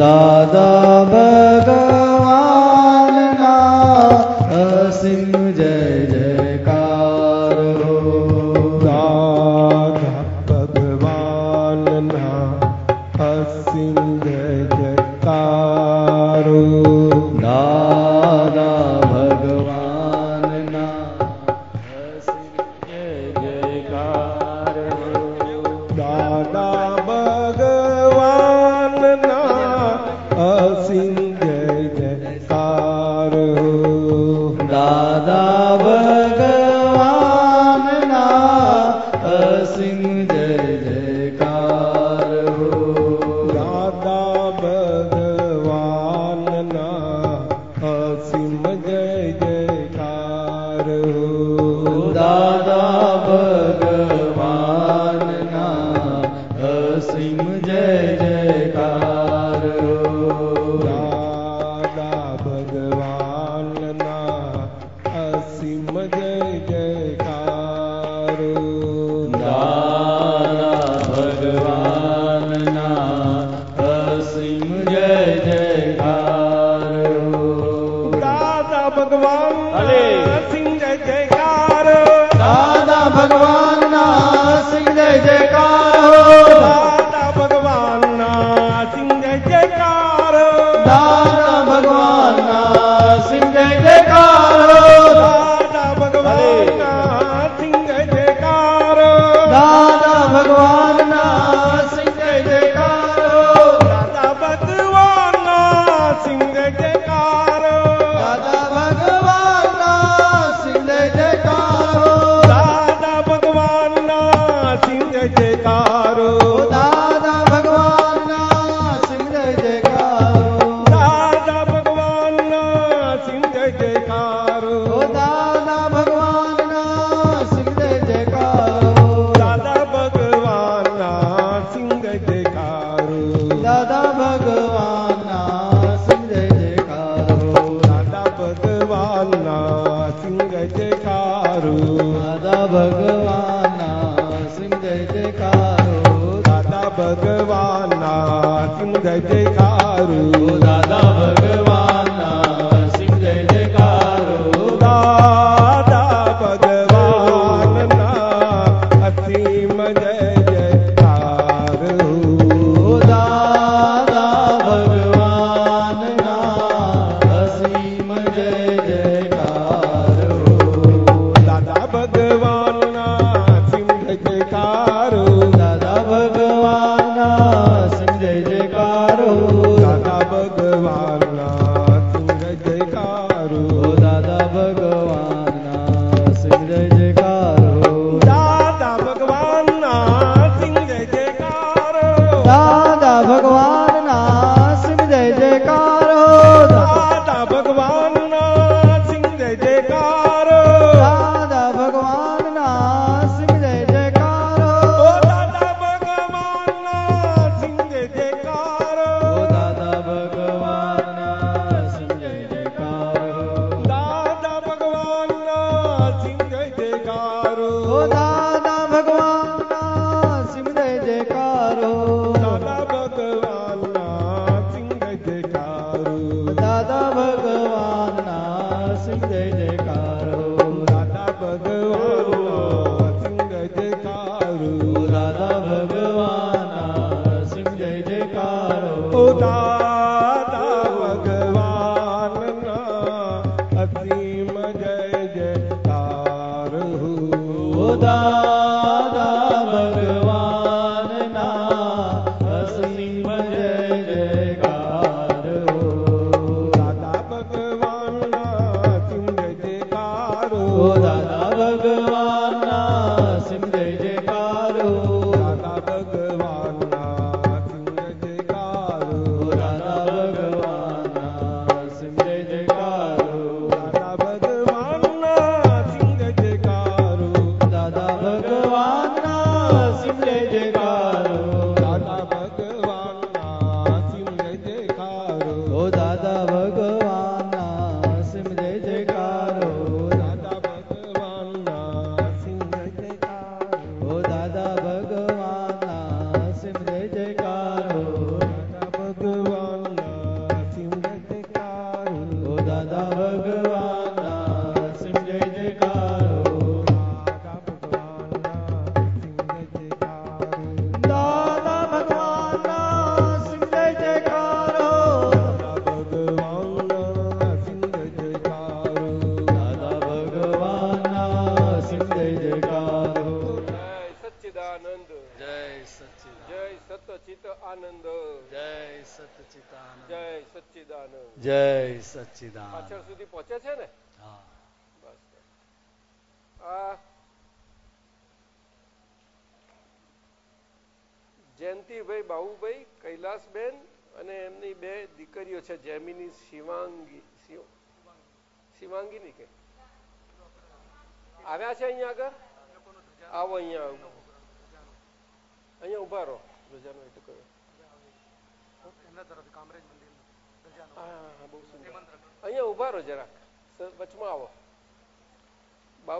દાદા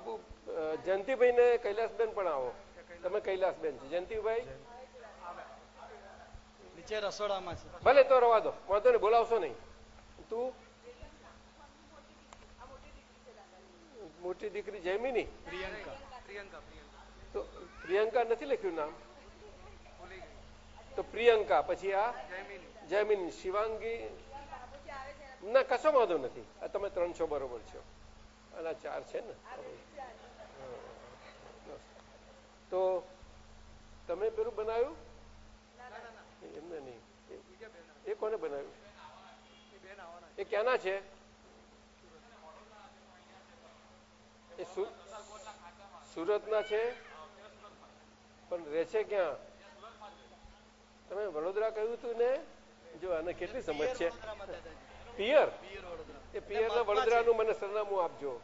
બાબુ જયંતિભાઈ ને કૈલાસબેન પણ આવો. તમે કૈલાસબેન છો. જયંતિભાઈ? નીચે રસોડામાં છે. ભલે તો રવા દો. વાંધો નહીં બોલાવશો નહીં. તું? મોટી દીકરી જૈમિની પ્રિયંકા. તો પ્રિયંકા નથી લખ્યું નામ? તો પ્રિયંકા પછી આ? જૈમિની શિવાંગી. ના કશો વાંધો નથી. આ તમે ત્રણ છો બરોબર છો. અને આ ચાર છે ને? તો તમે પેલું બનાવ્યું? એમને નહીં. એ- કોને બનાવ્યું? એ ક્યાંના છે? એ સુરતના છે? પણ રહે છે ક્યાં? તમે વડોદરા કહ્યું હતું ને? જો આને કેટલી સમજ છે? પિયર. એ પિયર વડોદરાનું મને સરનામું આપજો.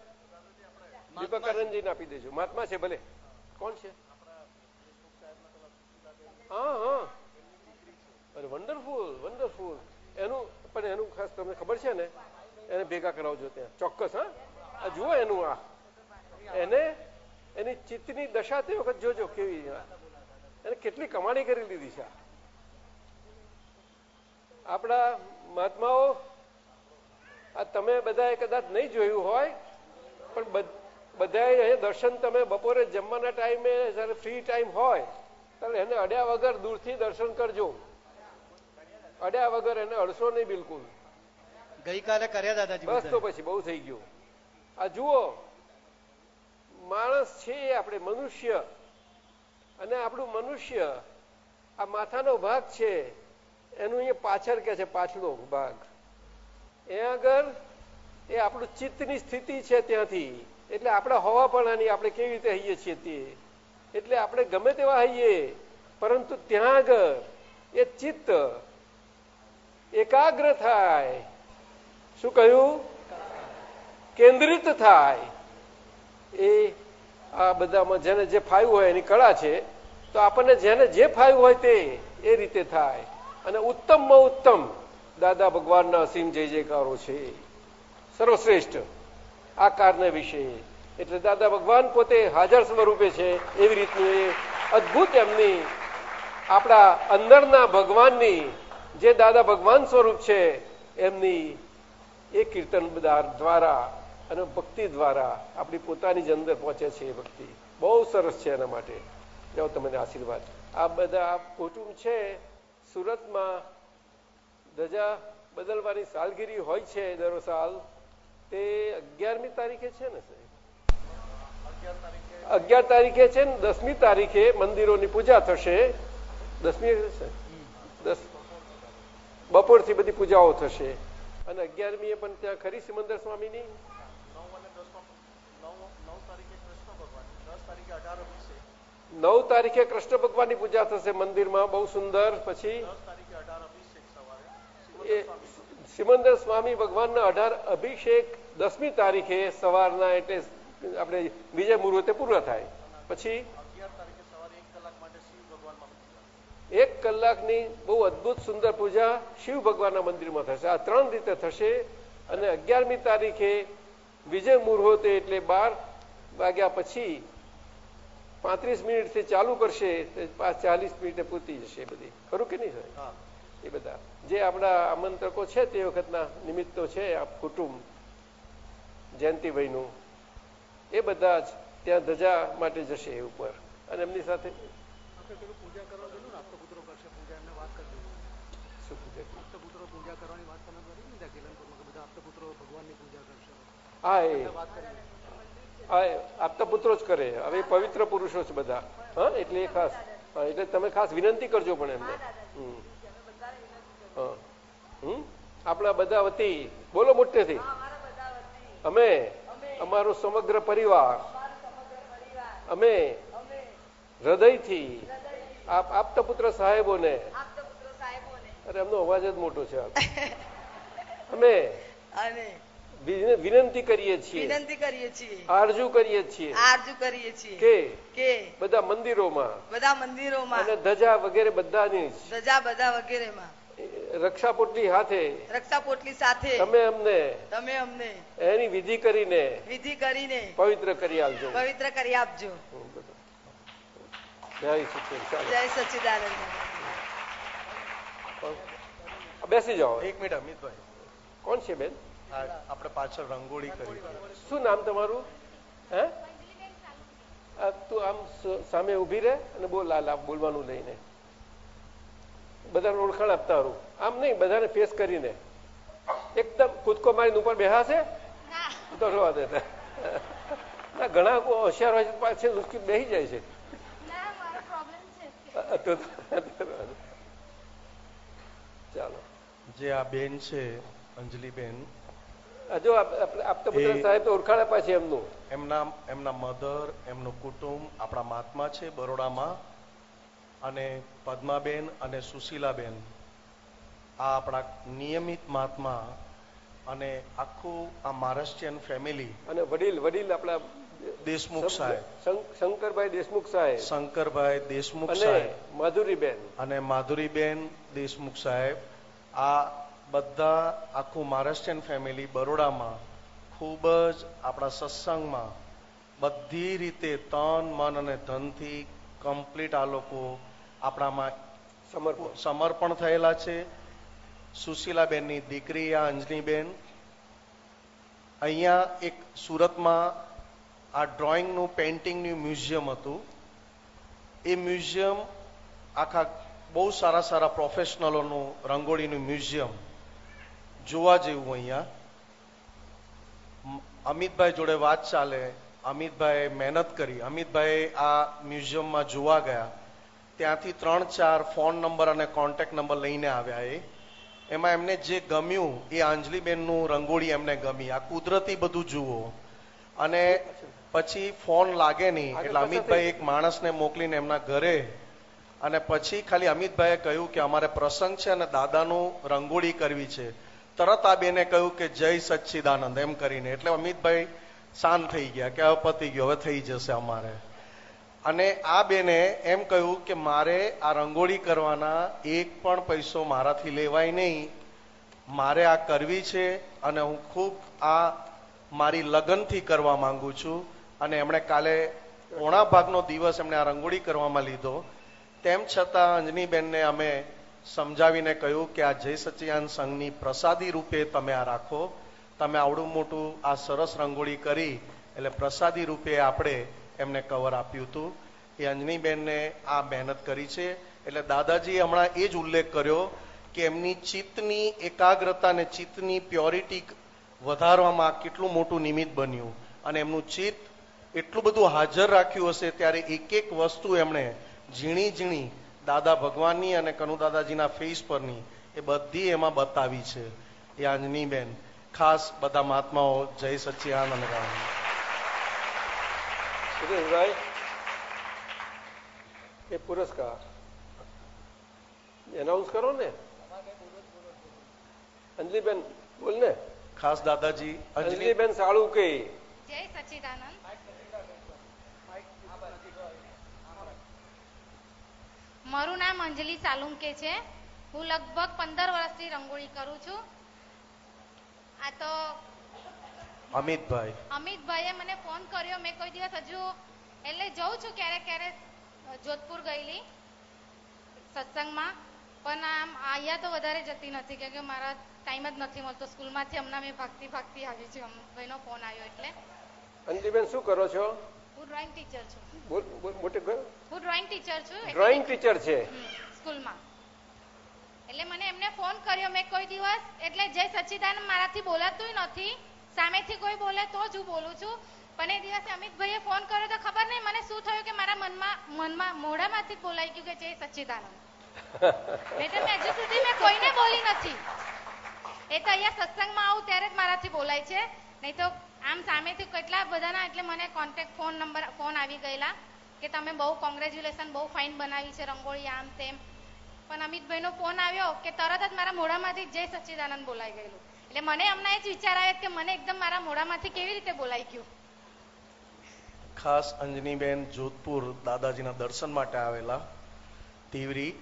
દીપકાનંદજીને આપી દેજો. મહાત્મા છે ભલે. કોણ છે? હા હા. અરે વન્ડરફુલ વન્ડરફુલ. એનું પણ એનું ખાસ તમને ખબર છે ને? એને ભેગા કરાવજો ત્યાં. ચોક્કસ હા. આ જુઓ એનું આ. એને એની ચિત્તની દશા તે વખત જોજો કેવી. એને કેટલી કમાણી કરી લીધી છે. આપણા મહાત્માઓ આ તમે બધાએ કદાચ નહીં જોયું હોય પણ બધ- બધાએ દર્શન તમે બપોરે જમવાના ટાઈમે જ્યારે ફ્રી ટાઈમ હોય ત્યારે એને અડ્યા વગર દૂરથી દર્શન કરજો. અડ્યા વગર એને અડશો નહીં બિલકુલ. ગઈકાલે કર્યા દાદાજી બસ તો પછી બહુ થઈ ગયું. આ જુઓ માણસ છે આપણે મનુષ્ય. અને આપણું મનુષ્ય આ માથાનો ભાગ છે એનું અહીંયા પાછળ કે છે પાછલો ભાગ. એ આગળ એ આપણું ચિત્તની સ્થિતિ છે ત્યાંથી, એટલે આપણે હોવાપણાની આપણે કેવી રીતે હઈએ છીએ તે? એટલે આપણે ગમે તેવા હઈએ, પરંતુ ત્યાં આગળ એ ચિત્ત એકાગ્ર થાય. શું કહ્યું? કેન્દ્રિત થાય. એ આ બધામાં જેને જે ફાયું હોય એની કળા છે, તો આપણને જેને જે ફાયું હોય તે એ રીતે થાય. અને ઉત્તમમાં ઉત્તમ. દાદા ભગવાનના અસીમ જય જયકારો છે. સર્વશ્રેષ્ઠ આ કારને વિશે. એટલે દાદા ભગવાન પોતે હાજર સ્વરૂપે છે એવી રીતનું એ અદ્ભુત એમની આપણા અંદરના ભગવાનની જે દાદા ભગવાન સ્વરૂપ છે એમની એ કીર્તન દ્વારા અને ભક્તિ દ્વારા આપણી પોતાની જ અંદર પહોંચે છે એ ભક્તિ. બહુ સરસ છે એના માટે. જાઓ તમને આશીર્વાદ. આ બધા કુટુંબ છે સુરતમાં ધજા બદલવાની સાલગીરી હોય છે દર સાલ તે અગિયારમી તારીખે છે ને સાહેબ? અગિયાર તારીખે. છે ને દસમી તારીખે મંદિરોની પૂજા થશે. દસમી દસ. બપોરથી બધી પૂજાઓ થશે. અને અગિયારમીએ પણ ત્યાં ખરી સિમંદર સ્વામીની? નવ તારીખે કૃષ્ણ ભગવાનની પૂજા થશે મંદિરમાં. બહુ સુંદર. પછી? એ સિમંદર સ્વામી ભગવાનના અઢાર અભિષેક દસમી તારીખે સવારના, એટલે આપણે વિજય મુહૂર્તે પૂર્ણ થાય. પછી એક કલાકની બહુ અદભુત સુંદર પૂજા શિવ ભગવાનના મંદિરમાં થશે. આ ત્રણ રીતે થશે અને અગિયારમી તારીખે વિજય મુહૂર્તે એટલે બાર વાગ્યા પછી પાંત્રીસ મિનિટથી ચાલુ કરશે ચાલીસ મિનિટે પૂરતી જશે બધી. ખરું કે નહીં, સાહેબ? એ બધા. જે આપણા આમંત્રકો છે તે વખતના નિમિત્તો છે આ કુટુંબ જયંતિભાઈનું એ બધા જ ત્યાં ધજા માટે જશે એ ઉપર. અને એમની સાથે શું પૂજા કરી? હા એ. હા એ. આપતા પુત્રો જ કરે. હવે પવિત્ર પુરુષો છે બધા. હા એટલે એ ખાસ. એટલે તમે ખાસ વિનંતી કરજો પણ એમને. હમ. આપણા બધા વતી બોલો મોટેથી અમે અમારો સમગ્ર પરિવાર. અમે. હૃદયથી. આપ આપતા પુત્ર સાહેબોને. અરે એમનો અવાજ જ મોટો છે અમે. વિનંતી કરીએ છીએ. વિનંતી કરીએ છીએ. આરજુ કરીએ છીએ. આરજુ કરીએ છીએ. કે? કે? બધા મંદિરોમાં. બધા મંદિરોમાં. અને ધજા વગેરે બધાની ધજા બધા વગેરેમાં. રક્ષાપોટલી સાથે રક્ષા પોટલી સાથે તમે અમને તમે અમને એની વિધિ કરીને વિધિ કરીને પવિત્ર કરી આપજો. પવિત્ર કરી આપજો. જય સચિદાનંદ. જય સચિદાનંદ. બેસી જાઓ. એક મિનિટ અમિતભાઈ. કોણ છે બેન? આપણે પાછળ રંગોળી કરી. શું નામ તમારું? હે? તું આમ સામે ઊભી રહે અને બોલ બોલવાનું લઈને. બધાને ઓળખાણ આપતા હારું આમ નહીં બધાને ફેસ કરીને. એકદમ કૂદકો મારીને ઉપર બેહાશે? તો રવા દેતા ના ઘણા હોશિયાર હોય છે પાછળ ઉચકી બેસી જાય છે. ના મારો પ્રોબ્લેમ છે અ, તો- તો- ચાલો. જે આ બેન છે અંજલિબેન બેન જો આપ- આપ- આપતા પુત્ર સાહેબ તો ઓળખાણ આપ્યા છે એમનું. એમના એમના મધર એમનું કુટુંબ આપણા મહાત્મા છે બરોડામાં. અને પદ્માબેન અને સુશીલાબેન આ આપણા નિયમિત મહાત્મા અને આખું આ મહારાષ્ટ્રીયન ફેમિલી અને વડીલ વડીલ આપણા દેશમુખ સાહેબ. શંકરભાઈ દેશમુખ સાહેબ. શંકરભાઈ દેશમુખ સાહેબ. માધુરીબેન. અને માધુરીબેન દેશમુખ સાહેબ. આ બધા આખું મહારાષ્ટ્રીયન ફેમિલી બરોડામાં ખૂબ જ આપણા સત્સંગમાં બધી રીતે તન મન અને ધનથી કમ્પ્લીટ આ લોકો આપણામાં સમર્પણ. સમર્પણ થયેલા છે. સુશીલાબેનની દીકરી આ અંજનીબેન. અહીંયા એક સુરતમાં આ ડ્રોઈંગનું પેઇન્ટિંગનું મ્યુઝિયમ હતું. એ મ્યુઝિયમ આખા બહુ સારા સારા પ્રોફેશનલોનું રંગોળીનું મ્યુઝિયમ જોવા જેવું અહીંયા. અમિતભાઈ જોડે વાત ચાલે. અમિતભાઈ મહેનત કરી. અમિતભાઈ આ મ્યુઝિયમમાં જોવા ગયા. ત્યાંથી ત્રણ ચાર ફોન નંબર અને કોન્ટેક્ટ નંબર લઈને આવ્યા એ. એમાં એમને જે ગમ્યું એ અંજલિબેનનું રંગોળી એમને ગમી. આ કુદરતી બધું જુઓ. અને પછી ફોન લાગે નહીં. એટલે અમિતભાઈ એક માણસને મોકલીને એમના ઘરે અને પછી ખાલી અમિતભાઈએ કહ્યું કે અમારે પ્રસંગ છે અને દાદાનું રંગોળી કરવી છે. તરત આ બેને કહ્યું કે જય સચ્ચિદાનંદ એમ કરીને. એટલે અમિતભાઈ શાંત થઈ ગયા કે હવે પતી ગયો, હવે થઈ જશે અમારે. અને આ બેને એમ કહ્યું કે મારે આ રંગોળી કરવાના એક પણ પૈસો મારાથી લેવાય નહીં. મારે આ કરવી છે અને હું ખૂબ આ મારી લગનથી કરવા માંગુ છું. અને એમણે કાલે પોણા ભાગનો દિવસ એમણે આ રંગોળી કરવામાં લીધો. તેમ છતાં અંજનીબેનને અમે સમજાવીને કહ્યું કે આ જય સચિયાન સંઘની પ્રસાદી રૂપે તમે આ રાખો. તમે આવડું મોટું આ સરસ રંગોળી કરી એટલે પ્રસાદી રૂપે આપણે એમને કવર આપ્યું હતું. એ અંજનીબેનને આ મહેનત કરી છે. એટલે દાદાજીએ હમણાં એ જ ઉલ્લેખ કર્યો કે એમની ચિત્તની એકાગ્રતા અને ચિત્તની પ્યોરિટી વધારવામાં કેટલું મોટું નિમિત્ત બન્યું. અને એમનું ચિત્ત એટલું બધું હાજર રાખ્યું હશે ત્યારે એક એક વસ્તુ એમણે ઝીણી ઝીણી દાદા ભગવાનની અને કનુ દાદાજીના ફેસ પરની એ બધી એમાં બતાવી છે. એ આંજનીબેન ખાસ બધા મહાત્માઓ જય સચ્ચિદાનંદ રામ સુરેશભાઈ એ પુરસ્કાર. એનાઉન્સ કરો ને. અંજલીબેન બોલ ને. ખાસ દાદાજી અંજલીબેન સાળું કે જય સચ્ચિદાનંદ. મારું નામ અંજલિ સાલુંકે છે. હું લગભગ પંદર વર્ષથી રંગોળી કરું છું. આ તો અમિતભાઈ. અમિતભાઈએ મને ફોન કર્યો. મેં કોઈ દિવસ હજુ એટલે જઉં છું ક્યારેક ક્યારેક જોધપુર ગયેલી સત્સંગમાં. પણ આમ અહીંયા તો વધારે જતી નથી કેમ કે મારા ટાઈમ જ નથી મળતો. સ્કૂલમાંથી હમણાં મેં ભાગતી ભાગતી આવી છું. ભાઈનો ફોન આવ્યો એટલે. અંજલીબેન શું કરો છો? હું ડ્રોઈંગ ટીચર છું. મોટે હું ડ્રોઈંગ ટીચર છું. ડ્રોઈંગ ટીચર છે. સ્કૂલમાં. એટલે મને એમને ફોન કર્યો મેં કોઈ દિવસ. એટલે જય સચ્ચિદાનંદ મારાથી બોલાતું નથી, સામેથી કોઈ બોલે તો જ હું બોલું છું. પણ એ દિવસે અમિતભાઈએ ફોન કર્યો તો ખબર નહીં, મને શું થયું કે મારા મનમાં મનમાં, મોઢામાંથી બોલાઈ ગયું કે જય સચ્ચિદાનંદ. એટલે મેં હજુ સુધી મેં કોઈને બોલી નથી. એ તો અહીંયા સત્સંગમાં આવું ત્યારે જ મારાથી બોલાય છે. નહીં તો આમ સામેથી કેટલા બધાના, એટલે મને કોન્ટેક્ટ ફોન નંબર ફોન આવી ગયેલા કે તમે બહુ કોંગ્રેચ્યુલેશન બહુ ફાઇન બનાવી છે, રંગોળી આમ તેમ. પણ અમિતભાઈનો ફોન આવ્યો કે તરત જ મારા મોઢામાંથી જય સચ્ચિદાનંદ બોલાઈ ગયેલું. એટલે મને હમણાં એ જ વિચાર આવ્યો કે મને એકદમ મારા મોઢામાંથી કેવી રીતે બોલાઈ ગયું? ખાસ અંજનીબેન જોધપુર દાદાજીના દર્શન માટે આવેલા. તીવરી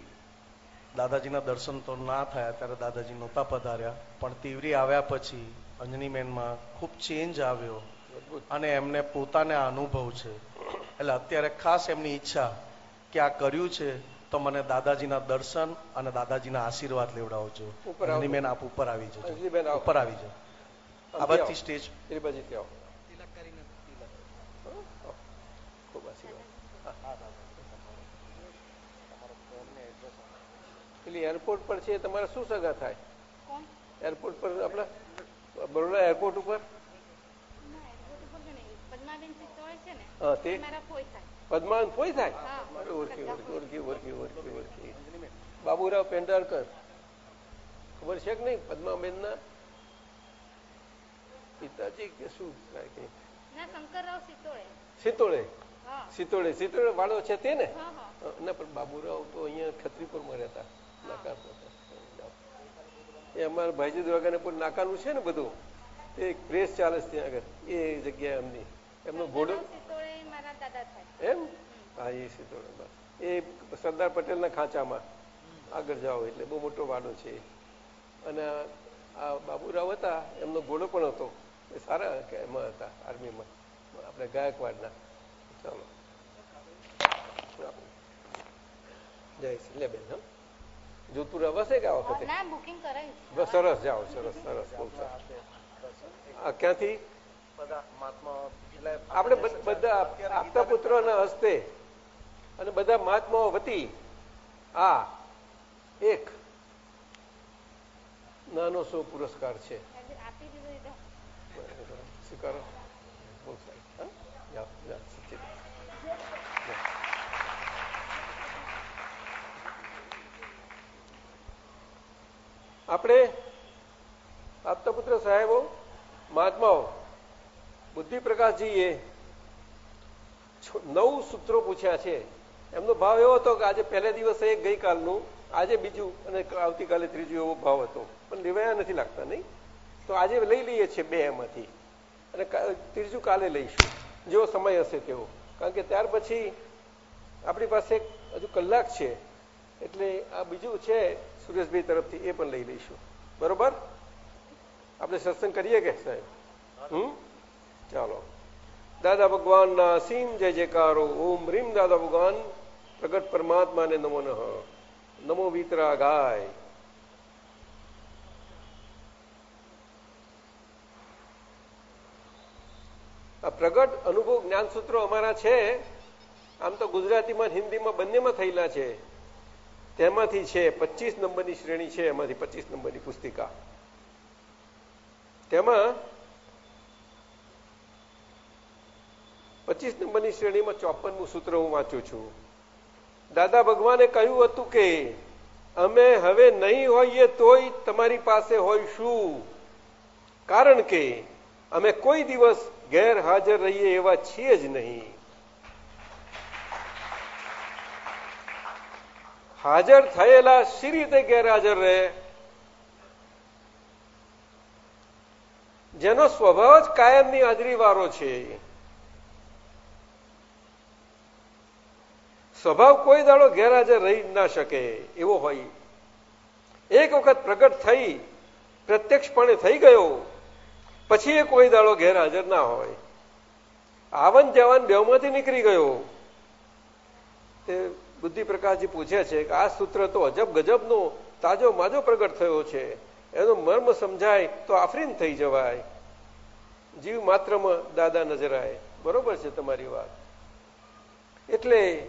દાદાજીના દર્શન તો ના થયા, ત્યારે દાદાજી નહોતા પધાર્યા. પણ તીવરી આવ્યા પછી અંજનીબેનમાં ખૂબ ચેન્જ આવ્યો અને એમને પોતાને અનુભવ છે. એટલે અત્યારે ખાસ એમની ઈચ્છા કે આ કર્યું છે. તો મને દાદાજીના દર્શન અને દાદાજીના આશીર્વાદ લેવડાવજો ઉપર આપ ઉપર આવી જજો. ઉપર આવી જજો. આ આમથી સ્ટેજ. એ બાજુથી આવો. તિલક કરીને તિલક. ખૂબ આશીર્વાદ. પેલી એરપોર્ટ પર છે તમારે શું સગા થાય? કોણ? એરપોર્ટ પર આપણા બરોડા એરપોર્ટ ઉપર? ના એરપોર્ટ ઉપર નહીં. પદ્માબેન સિત્તોડે છે ને. હા તે? મારા ફોઈ થાય. પદ્માન કોઈ થાય ઓળખી ઓળખી ઓળખી ઓળખી ઓળખી બાબુરાવ પેંડારકર ખબર છે કે નહીં પદ્માબેનના? પિતાજી કે શું ના હા. સિત્તોડે સિત્તોડે વાળો છે તે ને ના પણ બાબુરાવ તો અહીંયા ખત્રીપુરમાં રહેતા નાકાર એ અમારા ભાઈજી દ્વાગાને પણ નાકાનું છે ને બધું? એક પ્રેસ ચાલે છે ત્યાં આગળ. એ જગ્યાએ એમની. એમનો ઘોડો એમ? હા એ બસ. એ સરદાર પટેલના ખાંચામાં આગળ જાઓ એટલે બહુ મોટો વાડો છે. અને આ- બાબુરાવ હતા એમનો ઘોડો પણ હતો. એ સારા કે એમાં હતા આર્મીમાં. આપણે ગાયકવાડના ચાલો. જય શ્રી લે બેન જોતું અવાશે કે આ વખતે? સરસ જાઓ સરસ સરસ બહુ સરસ આ ક્યાંથી? આપણે બધા આપતા પુત્રોના હસ્તે અને બધા મહાત્માઓ વતી આ એક નાનો સો પુરસ્કાર છે. સ્વીકારો. બહુ સારું. આપણે આપતા પુત્ર સાહેબો મહાત્માઓ બુદ્ધિ પ્રકાશજીએ નવ સૂત્રો પૂછ્યા છે. એમનો ભાવ એવો હતો કે આજે પહેલે દિવસે એક ગઈકાલનું, આજે બીજું અને આવતીકાલે ત્રીજું એવો ભાવ હતો. પણ લેવાયા નથી લાગતા, નહીં? તો આજે લઈ લઈએ છીએ બે એમાંથી. અને ત્રીજું કાલે લઈશું, જેવો સમય હશે તેવો. કારણ કે ત્યાર પછી આપણી પાસે હજુ કલાક છે, એટલે આ બીજું છે સુરેશભાઈ તરફથી એ પણ લઈ લઈશું. બરોબર? આપણે સત્સંગ કરીએ કે સાહેબ? હમ? ચાલો. દાદા ભગવાનના અસીમ જય જયકારો. ઓમ રીમ દાદા ભગવાન. પ્રગટ પરમાત્માને નમો નમો. વિતરા ગાય. આ પ્રગટ અનુભવ જ્ઞાનસૂત્રો અમારા છે. આમ તો ગુજરાતીમાં હિન્દીમાં બંનેમાં થયેલા છે. તેમાંથી છે પચીસ નંબરની શ્રેણી છે, એમાંથી પચીસ નંબરની પુસ્તિકા. તેમાં પચીસ નંબરની શ્રેણીમાં ચોપનમું સૂત્ર હું વાંચું છું. દાદા ભગવાને કહ્યું હતું કે, અમે હવે નહીં હોઈએ તોય તમારી પાસે હોઈશું. કારણ કે અમે કોઈ દિવસ ગેરહાજર રહીએ એવા છીએ જ નહીં. હાજર થયેલા શી રીતે ગેરહાજર રહે? જેનો સ્વભાવ જ કાયમની હાજરી વાળો છે. સ્વભાવ કોઈ દાડો ગેરહાજર રહી ના શકે, એવો હોય. એક વખત પ્રગટ થઈ, પ્રત્યક્ષપણે થઈ ગયો, પછી એ કોઈ દાડો ગેરહાજર ના હોય. આવન જવાન બેવમાંથી નીકળી ગયો. તે બુદ્ધિ પ્રકાશજી પૂછે છે કે આ સૂત્ર તો અજબ ગજબનો તાજો માજો પ્રગટ થયો છે. એનો મર્મ સમજાય તો આફરીન થઈ જવાય. જીવ માત્રમાં દાદા નજરાય. બરોબર છે તમારી વાત. એટલે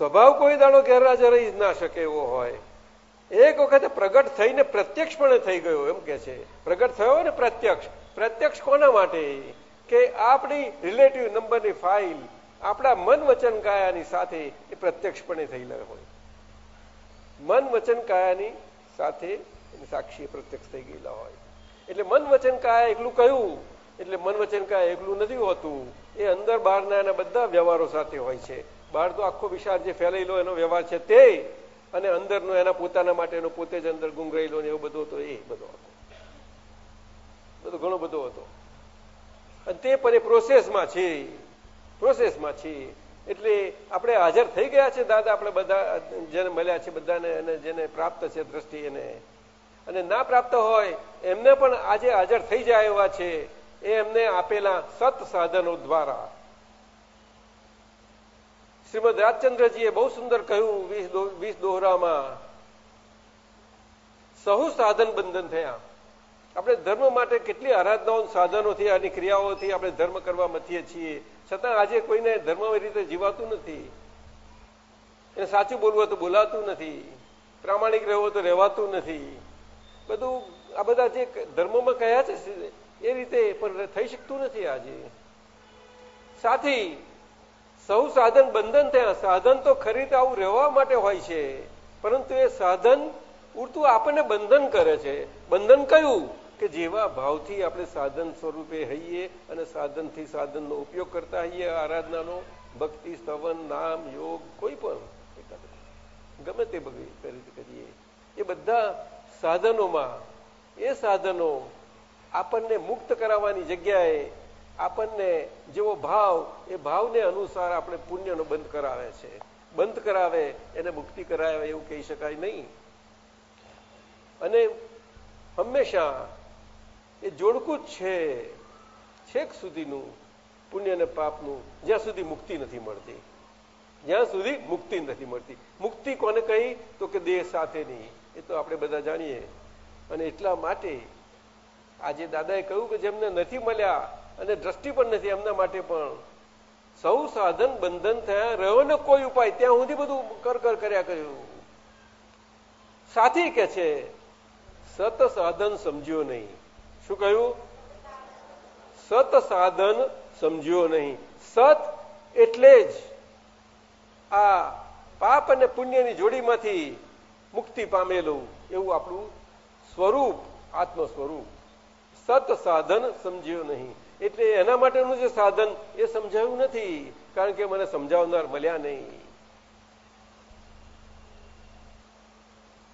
સ્વભાવ કોઈ દાડો ગેરહાજર રહી ના શકે એવો હોય. એક વખતે પ્રગટ થઈને પ્રત્યક્ષપણે થઈ ગયો એમ કે છે. પ્રગટ થયો ને પ્રત્યક્ષ. પ્રત્યક્ષ કોના માટે? કે આપણી રિલેટિવ નંબરની ફાઇલ આપણા મન વચન કાયાની સાથે એ પ્રત્યક્ષપણે થયેલા હોય. મન વચન કાયાની સાથે સાક્ષી પ્રત્યક્ષ થઈ ગયેલા હોય. એટલે મન વચન કાયા એકલું કહ્યું, એટલે મન વચન કાયા એકલું નથી હોતું. એ અંદર બહારના બધા વ્યવહારો સાથે હોય છે. બહાર તો આખો વિશાળ જે ફેલાયેલો એનો વ્યવહાર છે તે અને અંદરનો એના પોતાના માટેનો પોતે જ અંદર ગુંગરાયેલો ને એવો બધો હતો, એ બધો હતો. બધો ઘણો બધો હતો. અને તે પણ પ્રોસેસમાં છે. પ્રોસેસમાં છે. એટલે આપણે હાજર થઈ ગયા છે દાદા, આપણે બધા જેને મળ્યા છે બધાને અને જેને પ્રાપ્ત છે દ્રષ્ટિ એને. અને ના પ્રાપ્ત હોય, એમને પણ આજે હાજર થઈ જાય એવા છે. એ એમને આપેલા સત સાધનો દ્વારા શ્રીમદ રાજચંદ્રજીએ બહુ સુંદર કહ્યું, વીસ દોહરામાં, સહુ સાધન બંધન થયા. આપણે ધર્મ માટે કેટલી આરાધનાઓ, સાધનોથી, આની ક્રિયાઓથી આપણે ધર્મ કરવા મથીએ છીએ. છતાં આજે કોઈને ધર્મ રીતે જીવાતું નથી. એને સાચું બોલવું તો બોલાતું નથી. પ્રામાણિક રહેવું તો રહેવાતું નથી. બધું, આ બધા જે ધર્મોમાં કયા છે, એ રીતે પણ થઈ શકતું નથી આજે. સાથી સૌ સાધન બંધન થયા. સાધન તો ખરીદ આવું રહેવા માટે હોય છે, પરંતુ એ સાધન ઉડતું આપણને બંધન કરે છે. બંધન કયું? કે જેવા ભાવથી આપણે સાધન સ્વરૂપે હઈએ અને સાધનથી સાધનનો ઉપયોગ કરતા હઈએ, આરાધનાનો, ભક્તિ, સ્તવન, નામ, યોગ, કોઈ પણ. ગમે તે કરીએ. એ બધા સાધનોમાં, એ સાધનો આપણને મુક્ત કરાવવાની જગ્યાએ આપણને જેવો ભાવ, એ ભાવને અનુસાર આપણે પુણ્યનો બંધ કરાવે છે. બંધ કરાવે, એને મુક્તિ કરાવે એવું કહી શકાય નહીં. અને હંમેશા એ જોડકું જ છે, છેક સુધીનું પુણ્ય અને પાપનું, જ્યાં સુધી મુક્તિ નથી મળતી. જ્યાં સુધી મુક્તિ નથી મળતી. મુક્તિ કોને કહી? તો કે દેહ સાથેની. એ તો આપણે બધા જાણીએ. અને એટલા માટે આજે દાદાએ કહ્યું કે જેમને નથી મળ્યા અને દ્રષ્ટિ પણ નથી એમના માટે પણ. સૌ સાધન બંધન થયા, રહ્યો કોઈ ઉપાય, ત્યાં સુધી બધું કર કર કર્યા કર્યું. સાથી કે છે, સત સાધન સમજ્યો નહીં. શું કહ્યું? સત સાધન સમજ્યો નહીં. સત એટલે જ આ પાપ અને પુણ્યની જોડીમાંથી મુક્તિ પામેલું એવું આપણું સ્વરૂપ આત્મ સ્વરૂપ સત સાધન સમજ્યો નહીં. એટલે એના માટેનું જે સાધન એ સમજાયું નથી. કારણ કે મને સમજાવનાર મળ્યા નહીં.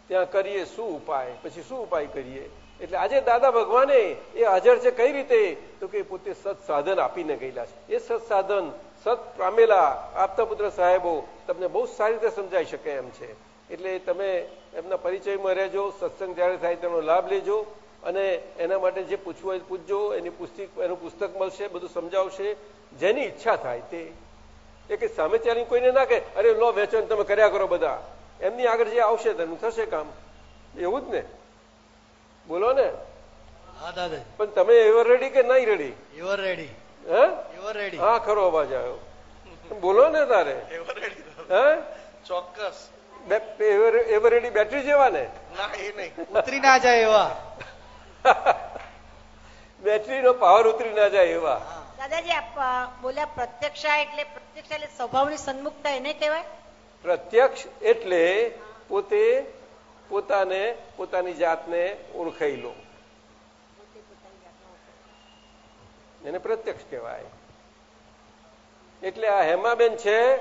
ત્યાં કરીએ શું ઉપાય? પછી શું ઉપાય કરીએ? એટલે આજે દાદા ભગવાને એ હાજર છે કઈ રીતે? તો કે પોતે સત્સાધન આપીને ગયેલા છે. એ સત્સાધન, સત પામેલા આપતા પુત્ર સાહેબો તમને બહુ સારી રીતે સમજાઈ શકે એમ છે. એટલે તમે એમના પરિચયમાં રહેજો, સત્સંગ જ્યારે થાય તેનો લાભ લેજો. અને એના માટે જે પૂછવું હોય પૂછજો એની પુસ્તક એનું પુસ્તક મળશે બધું સમજાવશે. જેની ઈચ્છા થાય તે. એ કે સામે ચાલી કોઈને ના કે અરે લો વેચો તમે કર્યા કરો બધા. એમની આગળ જે આવશે તેનું થશે કામ. એવું જ ને? બોલો ને? પણ તમે એવર રેડી કે નહીં રેડી એવર રેડી હે? એવર રેડી હા ખરો અવાજ આવ્યો. બોલો ને તારે. હા? ચોક્કસ. એવર રેડી બેટરી જેવા ને? ના એ નહીં. ઉતરી ના જાય એવા. બેટરીનો પાવર ઉતરી ના જાય એવા. દાદાજી આપ બોલ્યા પ્રત્યક્ષા એટલે પ્રત્યક્ષ એટલે સ્વભાવની સન્મુખતા એને કહેવાય? પ્રત્યક્ષ એટલે પોતે પોતાને પોતાની જાતને ઓળખાઈ લો. એને પ્રત્યક્ષ કહેવાય. એટલે આ હેમાબેન છે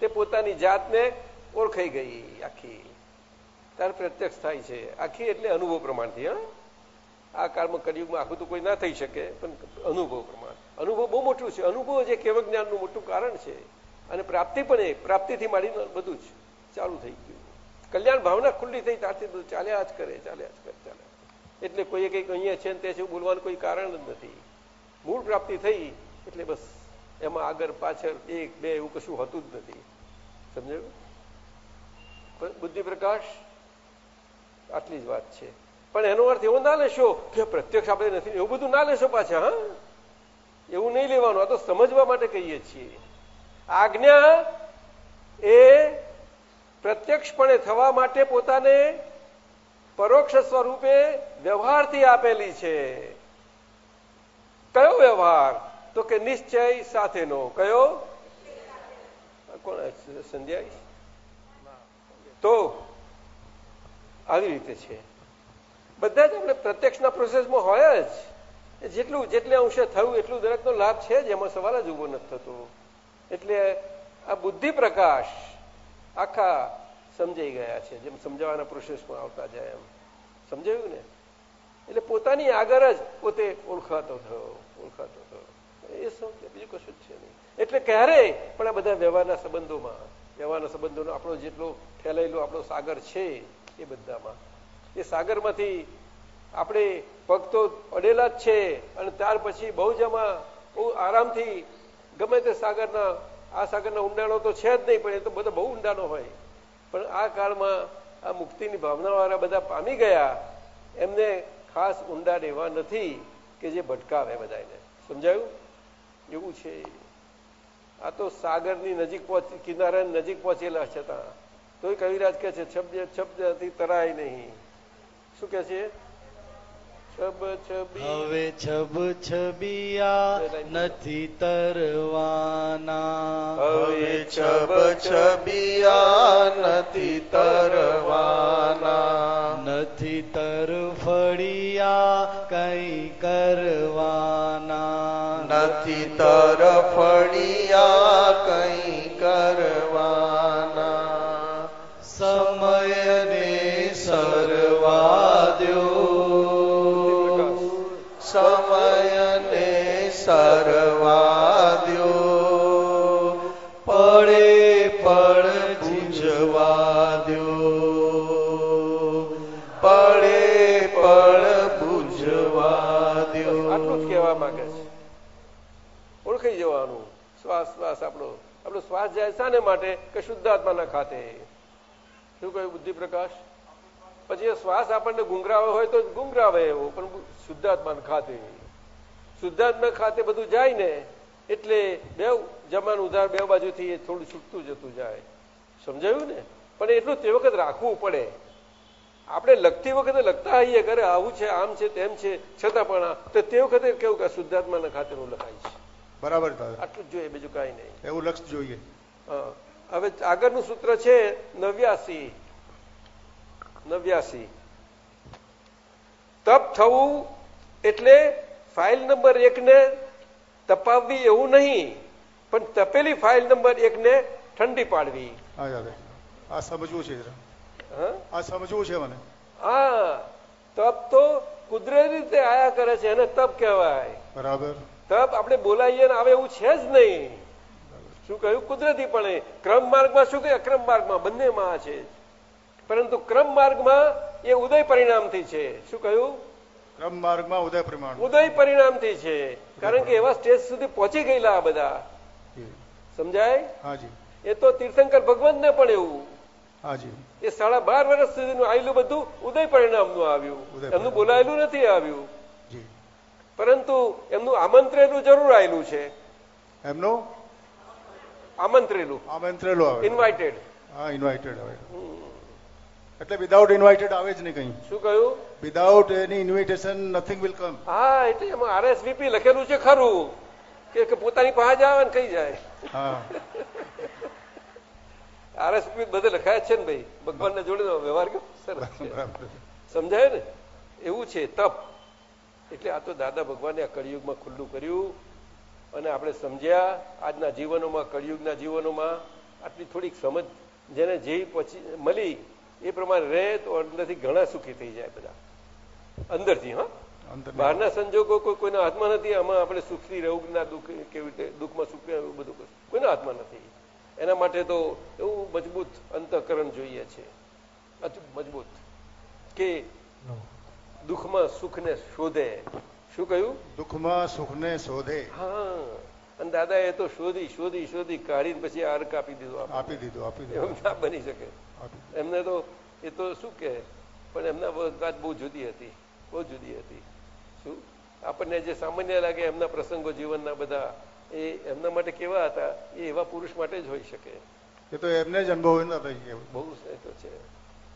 તે પોતાની જાતને ઓળખાઈ ગઈ આખી. તાર પ્રત્યક્ષ થાય છે. આખી એટલે અનુભવ પ્રમાણથી હા? આ કાળમાં કળિયુગમાં આખું તો કોઈ ના થઈ શકે, પણ અનુભવ પ્રમાણ. અનુભવ બહુ મોટું છે. અનુભવ જે કેવળ જ્ઞાનનું મોટું કારણ છે, અને પ્રાપ્તિ પણ એ, પ્રાપ્તિથી માંડીને બધું જ ચાલુ થઈ ગયું. કલ્યાણ ભાવના ખુલ્લી થઈ ત્યારથી બધું ચાલ્યા જ કરે, ચાલ્યા જ કરે ચાલે એટલે કોઈએ કંઈક અહીંયા છે ને તે છે બોલવાનું કોઈ કારણ જ નથી. મૂળ પ્રાપ્તિ થઈ, એટલે બસ એમાં આગળ પાછળ એક, બે એવું કશું હતું જ નથી. સમજાયું? બુદ્ધિ પ્રકાશ, આટલી જ વાત છે. પણ એનો અર્થ એવો ના લેશો કે પ્રત્યક્ષ આપણે નથી, એવું બધું ના લેશો પાછા, હા? એવું નહીં લેવાનું, આ તો સમજવા માટે કહીએ છીએ. આજ્ઞા એ પ્રત્યક્ષપણે થવા માટે પોતાને પરોક્ષ સ્વરૂપે વ્યવહારથી આપેલી છે. કયો વ્યવહાર? તો કે નિશ્ચય સાથેનો. કયો? કોણ સંધ્યા તો, આવી રીતે છે. બધા જ આપણે પ્રત્યક્ષના પ્રોસેસમાં હોય જ. જેટલું જેટલે અંશે થયું, એટલું દરેકનો લાભ છે જ. એમાં સવાલ જ ઊભો નથી થતો. એટલે આ બુદ્ધિ પ્રકાશ આખા સમજાઈ ગયા છે, જેમ સમજાવવાના પ્રોસેસમાં આવતા જાય એમ. સમજાયું ને? એટલે પોતાની આગળ જ પોતે ઓળખાતો થયો ઓળખાતો થયો. એ સમજે બીજું કશું જ છે નહીં. એટલે ક્યારેય પણ આ બધા વ્યવહારના સંબંધોમાં, વ્યવહારના સંબંધોનો આપણો જેટલો ફેલાયેલો આપણો સાગર છે એ બધામાં. એ સાગરમાંથી આપણે પગ તો પડેલા જ છે, અને ત્યાર પછી બહુ જ આમાં બહુ આરામથી ગમે તે સાગરના, આ સાગરના ઊંડાણો તો છે જ નહીં, પણ એ તો બધા બહુ ઊંડાણો હોય. પણ આ કાળમાં આ મુક્તિની ભાવનાવાળા બધા પામી ગયા, એમને ખાસ ઊંડા એવા નથી કે જે ભટકાવે બધાને સમજાયું? એવું છે. આ તો સાગરની નજીક પહોંચી, કિનારાની નજીક પહોંચેલા છતાં તોય. કવિરાજ કે છે છબ્દ છબ્દથી તરાય નહીં. શું કે છે? છબ છબી. હવે છબ છબિયા નથી તરવાના. હવે છબ છબિયા નથી તરવાના. નથી તરફડિયા કઈ કરવાના. નથી તરફડિયા કઈ કરવાના. આટલું જ કહેવા માંગે છે. ઓળખાઈ જવાનું. શ્વાસ શ્વાસ આપણો આપણો શ્વાસ જાય શાને માટે કે શુદ્ધાત્માના ખાતે. શું કહ્યું બુદ્ધિ પ્રકાશ પછી શ્વાસ આપણને ગુંગરાવે હોય તો ગુંગરાવે એવો, પણ શુદ્ધાત્માના ખાતે. શુદ્ધાત્મા ખાતે બધું જાય ને, એટલે બે જમાન ઉધાર બે બાજુથી એ થોડું છૂટતું જતું જાય. સમજાયું ને? પણ એટલું તે વખત રાખવું પડે. આપણે લખતી વખતે લખતા આવીએ કરે આવું છે આમ છે તેમ છે છતાં પણ તો તે વખતે કેવું કે શુદ્ધાત્માના ખાતેનું લખાય છે. બરાબર આટલું જ જોઈએ બીજું કાંઈ નહીં. એવું લક્ષ જોઈએ. હવે આગળનું સૂત્ર છે નવ્યાસી. નવ્યાસી. તપ થવું એટલે ફાઇલ નંબર એકને તપાવવી એવું નહીં પણ તપેલી ફાઇલ નંબર એકને ઠંડી પાડવી. આ સમજવું છે આ સમજવું છે મને. હા તપ તો કુદરતી રીતે આયા કરે છે એને તપ કહેવાય. બરાબર. તપ આપણે બોલાઈએ ને આવે એવું છે જ નહીં. શું કહ્યું? કુદરતીપણે ક્રમ માર્ગમાં શું કહ્યું? અક્રમ માર્ગમાં બંનેમાં છે. પરંતુ ક્રમ માર્ગમાં એ ઉદય પરિણામથી છે. શું કહ્યું? ક્રમ માર્ગમાં ઉદય પરિણામ. ઉદય પરિણામથી છે. કારણ કે એવા સ્ટેજ સુધી પહોંચી ગયેલા આ બધા. સમજાય? હાજી. એ તો તીર્થંકર ભગવાનને પણ એવું. હાજી. એ સાડા બાર વર્ષ સુધીનું આવેલું બધું ઉદય પરિણામનું આવ્યું. એમનું બોલાયેલું નથી આવ્યું. પરંતુ એમનું આમંત્રેલું જરૂર આવેલું છે. એમનું? આમંત્રેલું. આમંત્રેલું ઇન્વાઇટેડ હા ઇન્વાઇટેડ આવે. એટલે વિધાઉટ ઇન્વાઇટેડ આવે જ નહીં કઈ. શું કહ્યું? Without any invitation nothing will come હા એટલે એમાં આરએસવીપી લખેલું છે ખરું. કે કે પોતાની પાસે જ આવે ને કઈ જાય. હા. આરએસવીપી બધે લખાય છે ને ભાઈ? ભગવાનને જોડે વ્યવહાર કેવો સરસ સમજાય ને? એવું છે તપ. એટલે આ તો દાદા ભગવાને આ કળિયુગમાં ખુલ્લું કર્યું અને આપણે સમજ્યા આજના જીવનોમાં કળિયુગના જીવનોમાં આટલી થોડીક સમજ જેને જે પછી મળી એ પ્રમાણે રહે તો અંદરથી ઘણા સુખી થઈ જાય બધા. અંદરથી હા? બહારના સંજોગો કોઈ કોઈના હાથમાં નથી આમાં આપણે સુખથી રહેવું ના દુઃખ કેવી રીતે દુઃખમાં સુખ એવું બધું કોઈના હાથમાં નથી. એના માટે તો એવું મજબૂત અંતઃકરણ જોઈએ છે. અતિ મજબૂત. કે દુઃખમાં સુખને શોધે. શું કહ્યું? દુઃખમાં સુખને શોધે. હા. અને દાદાએ તો શોધી શોધી શોધી કાઢીને પછી આર કાપી દીધું આપી દીધું આપી દીધો. દીધું ના બની શકે. એમને તો એ તો શું કે પણ એમના વાત બહુ જુદી હતી. બહુ જુદી હતી. શું? આપણને જે સામાન્ય લાગે એમના પ્રસંગો જીવનના બધા એ એમના માટે કેવા હતા એ એવા પુરુષ માટે જ હોઈ શકે. એ તો એમને જ અનુભવ બહુ તો છે.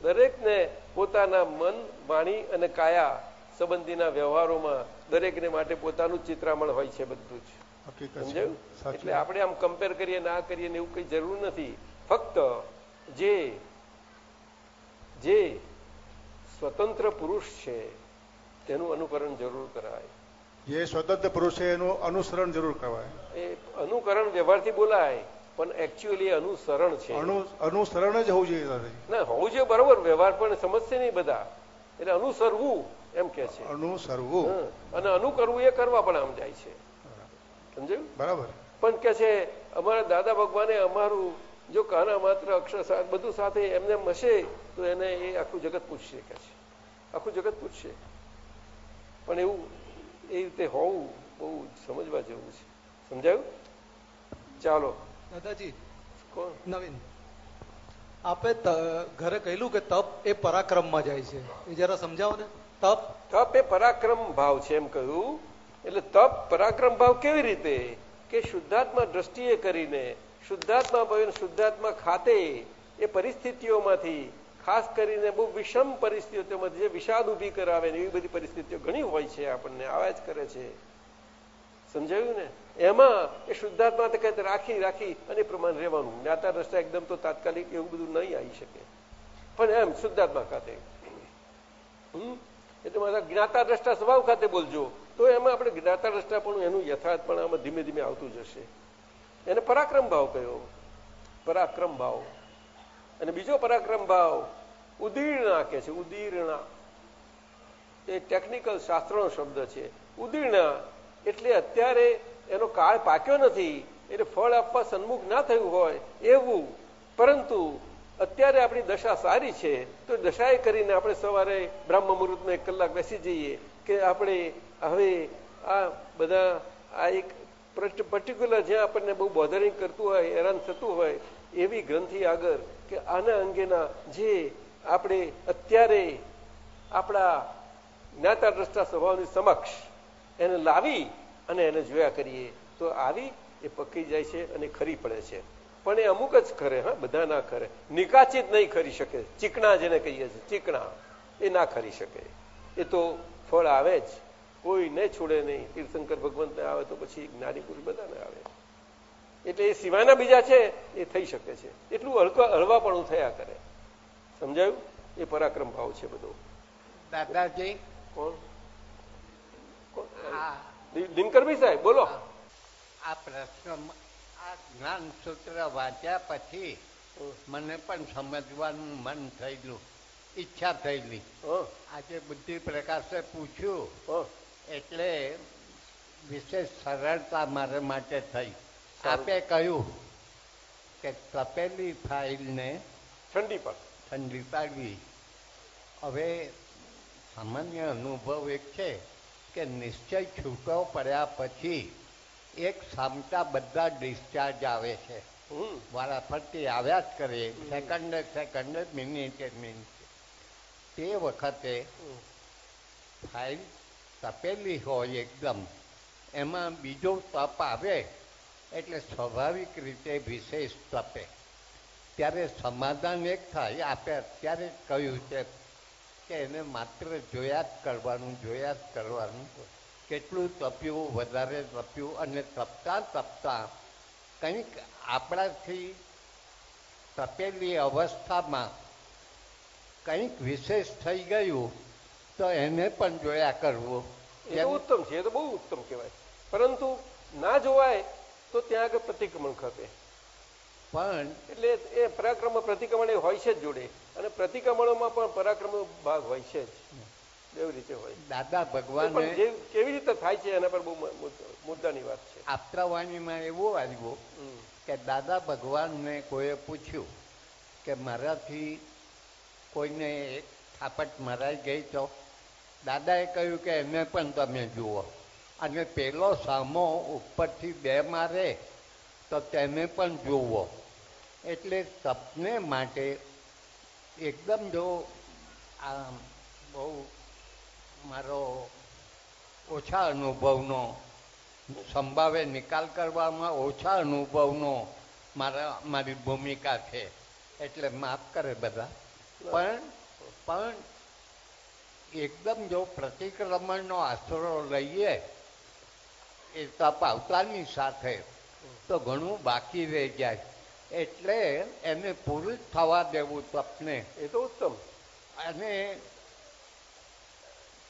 દરેકને પોતાના મન વાણી અને કાયા સંબંધીના વ્યવહારોમાં દરેકને માટે પોતાનું ચિત્રામણ હોય છે બધું જ. સમજાયું? એટલે આપણે આમ કમ્પેર કરીએ ના કરીએ ને એવું કઈ જરૂર નથી. ફક્ત જે જે સ્વતંત્ર પુરુષ છે તેનું અનુકરણ જરૂર કરાય. જે સ્વતંત્ર પુરુષ છે એનું અનુસરણ જરૂર કરવાય એ અનુકરણ વ્યવહારથી બોલાય પણ એકચ્યુઅલી અનુસરણ છે. અનુસરણ જ હોવું જોઈએ ના હોવું જોઈએ બરોબર વ્યવહાર પણ સમજશે નહીં બધા. એટલે અનુસરવું એમ કે છે. અનુસરવું. અને અનુકરવું એ કરવા પણ આમ જાય છે. સમજાયું? બરાબર. પણ કે છે અમારા દાદા ભગવાને અમારું જો કાના માત્ર અક્ષર બધું સાથે એમને મશે તો એને એ આખું જગત પૂછશે કે છે. આખું જગત પૂછશે. પણ એવું એ રીતે હોવું બહુ સમજવા જેવું છે. સમજાયું? ચાલો. દાદાજી કોણ? નવીન. આપે ઘરે કહેલું કે તપ એ પરાક્રમમાં જાય છે. એ જરા સમજાવો ને? તપ? તપ એ પરાક્રમ ભાવ છે એમ કહ્યું. એટલે તપ પરાક્રમ ભાવ કેવી રીતે? કે શુદ્ધાત્મા દ્રષ્ટિએ કરીને શુદ્ધાત્મા ભાવ શુદ્ધાત્મા ખાતે એ પરિસ્થિતિઓમાંથી ખાસ કરીને બહુ વિષમ પરિસ્થિતિઓમાં જે વિષાદ ઊભી કરાવે ને એવી બધી પરિસ્થિતિઓ ઘણી હોય છે, આપણને આવા જ કરે છે. સમજાયું ને? એમાં એ શુદ્ધાત્મા તો કંઈક રાખી રાખી અને પ્રમાણ રહેવાનું. જ્ઞાતા દ્રષ્ટા એકદમ તો તાત્કાલિક એવું બધું નહીં આવી શકે. પણ એમ, શુદ્ધાત્મા ખાતે? એટલે મારા જ્ઞાતા દ્રષ્ટા સ્વભાવ ખાતે બોલજો. તો એમાં આપણે જ્ઞાતા દ્રષ્ટા પણ એનું યથાર્થ પણ આમાં ધીમે ધીમે આવતું જશે. એને પરાક્રમ ભાવ કયો પરાક્રમ ભાવ. અને બીજો પરાક્રમ ભાવ ઉદીર્ણા કે છે, ઉદીર્ણા. એ ટેકનિકલ શાસ્ત્રનો શબ્દ છે. ઉદીર્ણા એટલે અત્યારે એનો કાળ પાક્યો નથી, એટલે ફળ આપવા સન્મુખ ના થયું હોય એવું. પરંતુ અત્યારે આપણી દશા સારી છે, તો દશાએ કરીને આપણે સવારે બ્રહ્મ મુહૂર્તમાં એક કલાક બેસી જઈએ કે આપણે હવે આ બધા, આ એક પર્ટિક્યુલર જ્યાં આપણને બહુ બોધરિંગ કરતું હોય, હેરાન થતું હોય, એવી ગ્રંથિ આગળ કે આના અંગેના જે આપણે અત્યારે આપણા જ્ઞાતા દ્રષ્ટા સ્વભાવની સમક્ષ એને લાવી અને એને જોયા કરીએ, તો આવી એ પકી જાય છે અને ખરી પડે છે. પણ એ અમુક જ ખરે હા, બધા ના ખરે નિકાચિત નહીં ખરી શકે. ચીકણા જેને કહીએ છીએ, ચીકણા. એ ના ખરી શકે. એ તો ફળ આવે જ. કોઈ નહીં છોડે નહીં. તીર્થંકર ભગવંતને આવે તો પછી જ્ઞાની પુરુષ બધાને આવે. એટલે એ સિવાયના બીજા છે એ થઈ શકે છે. એટલું હળવા હળવાપણું થયા કરે. સમજાયું? એ પરાક્રમ ભાવ છે બધો. દાદાજી? કોણ? દિનકરભાઈ સાહેબ બોલો. આ પ્રશ્ન આ જ્ઞાન સૂત્ર વાંચ્યા પછી મને પણ સમજવાનું મન થયેલું ઈચ્છા થયેલી. આજે બુદ્ધિ પ્રકાશે પૂછ્યું. એટલે વિશેષ સરળતા મારે માટે થઈ. આપે કહ્યું કે તપેલી ફાઇલને ઠંડી પર ઠંડી પાડવી હવે સામાન્ય અનુભવ એક છે કે નિશ્ચય છૂટો પડ્યા પછી એક સામટા બધા ડિસ્ચાર્જ આવે છે. વારાફરતી આવ્યા જ કરે. સેકન્ડે સેકન્ડે મિનિટે મિનિટ તે વખતે ફાઇલ તપેલી હોય એકદમ. એમાં બીજો તપ આવે એટલે સ્વાભાવિક રીતે વિશેષ તપે. ત્યારે સમાધાન એક થાય, આપે અત્યારે કહ્યું છે કે એને માત્ર જોયા જ કરવાનું, જોયા જ કરવાનું. કેટલું તપ્યું, વધારે તપ્યું અને તપતા તપતા કંઈક આપણાથી તપેલી અવસ્થામાં કંઈક વિશેષ થઈ ગયું તો એને પણ જોયા કરવું. એ ઉત્તમ છે, એ તો બહુ ઉત્તમ કહેવાય. પરંતુ ના જોવાય તો ત્યાં આગળ પ્રતિક્રમણ ખપે પણ એટલે એ પરાક્રમ પ્રતિક્રમણ એ હોય છે જ જોડે. અને પ્રતિક્રમણોમાં પણ પરાક્રમ ભાગ હોય છે જ. એવી રીતે હોય. દાદા એ ભગવાને પણ જે કેવી રીતે થાય છે એના પર બહુ મુદ્દાની વાત છે. આપતાવાણીમાં એવો આવ્યું કે દાદા ભગવાનને કોઈએ પૂછ્યું કે મારાથી કોઈને થાપટ મરાઈ ગઈ તો? દાદાએ કહ્યું કે એને પણ તમે જુઓ. અને પેલો સામો ઉપરથી બે મારે, તો તેને પણ જુઓ. એટલે સપને માટે એકદમ જો આ બહુ મારો ઓછા અનુભવનો, સંભાવે નિકાલ કરવામાં ઓછા અનુભવનો મારા, મારી ભૂમિકા છે. એટલે માફ કરે બધા. પણ પણ એકદમ જો પ્રતિક્રમણનો આશરો લઈએ એ તપ આવતાની સાથે તો ઘણું બાકી રહી જાય. એટલે એને પૂરું થવા દેવું તપને એ તો ઉત્તમ. અને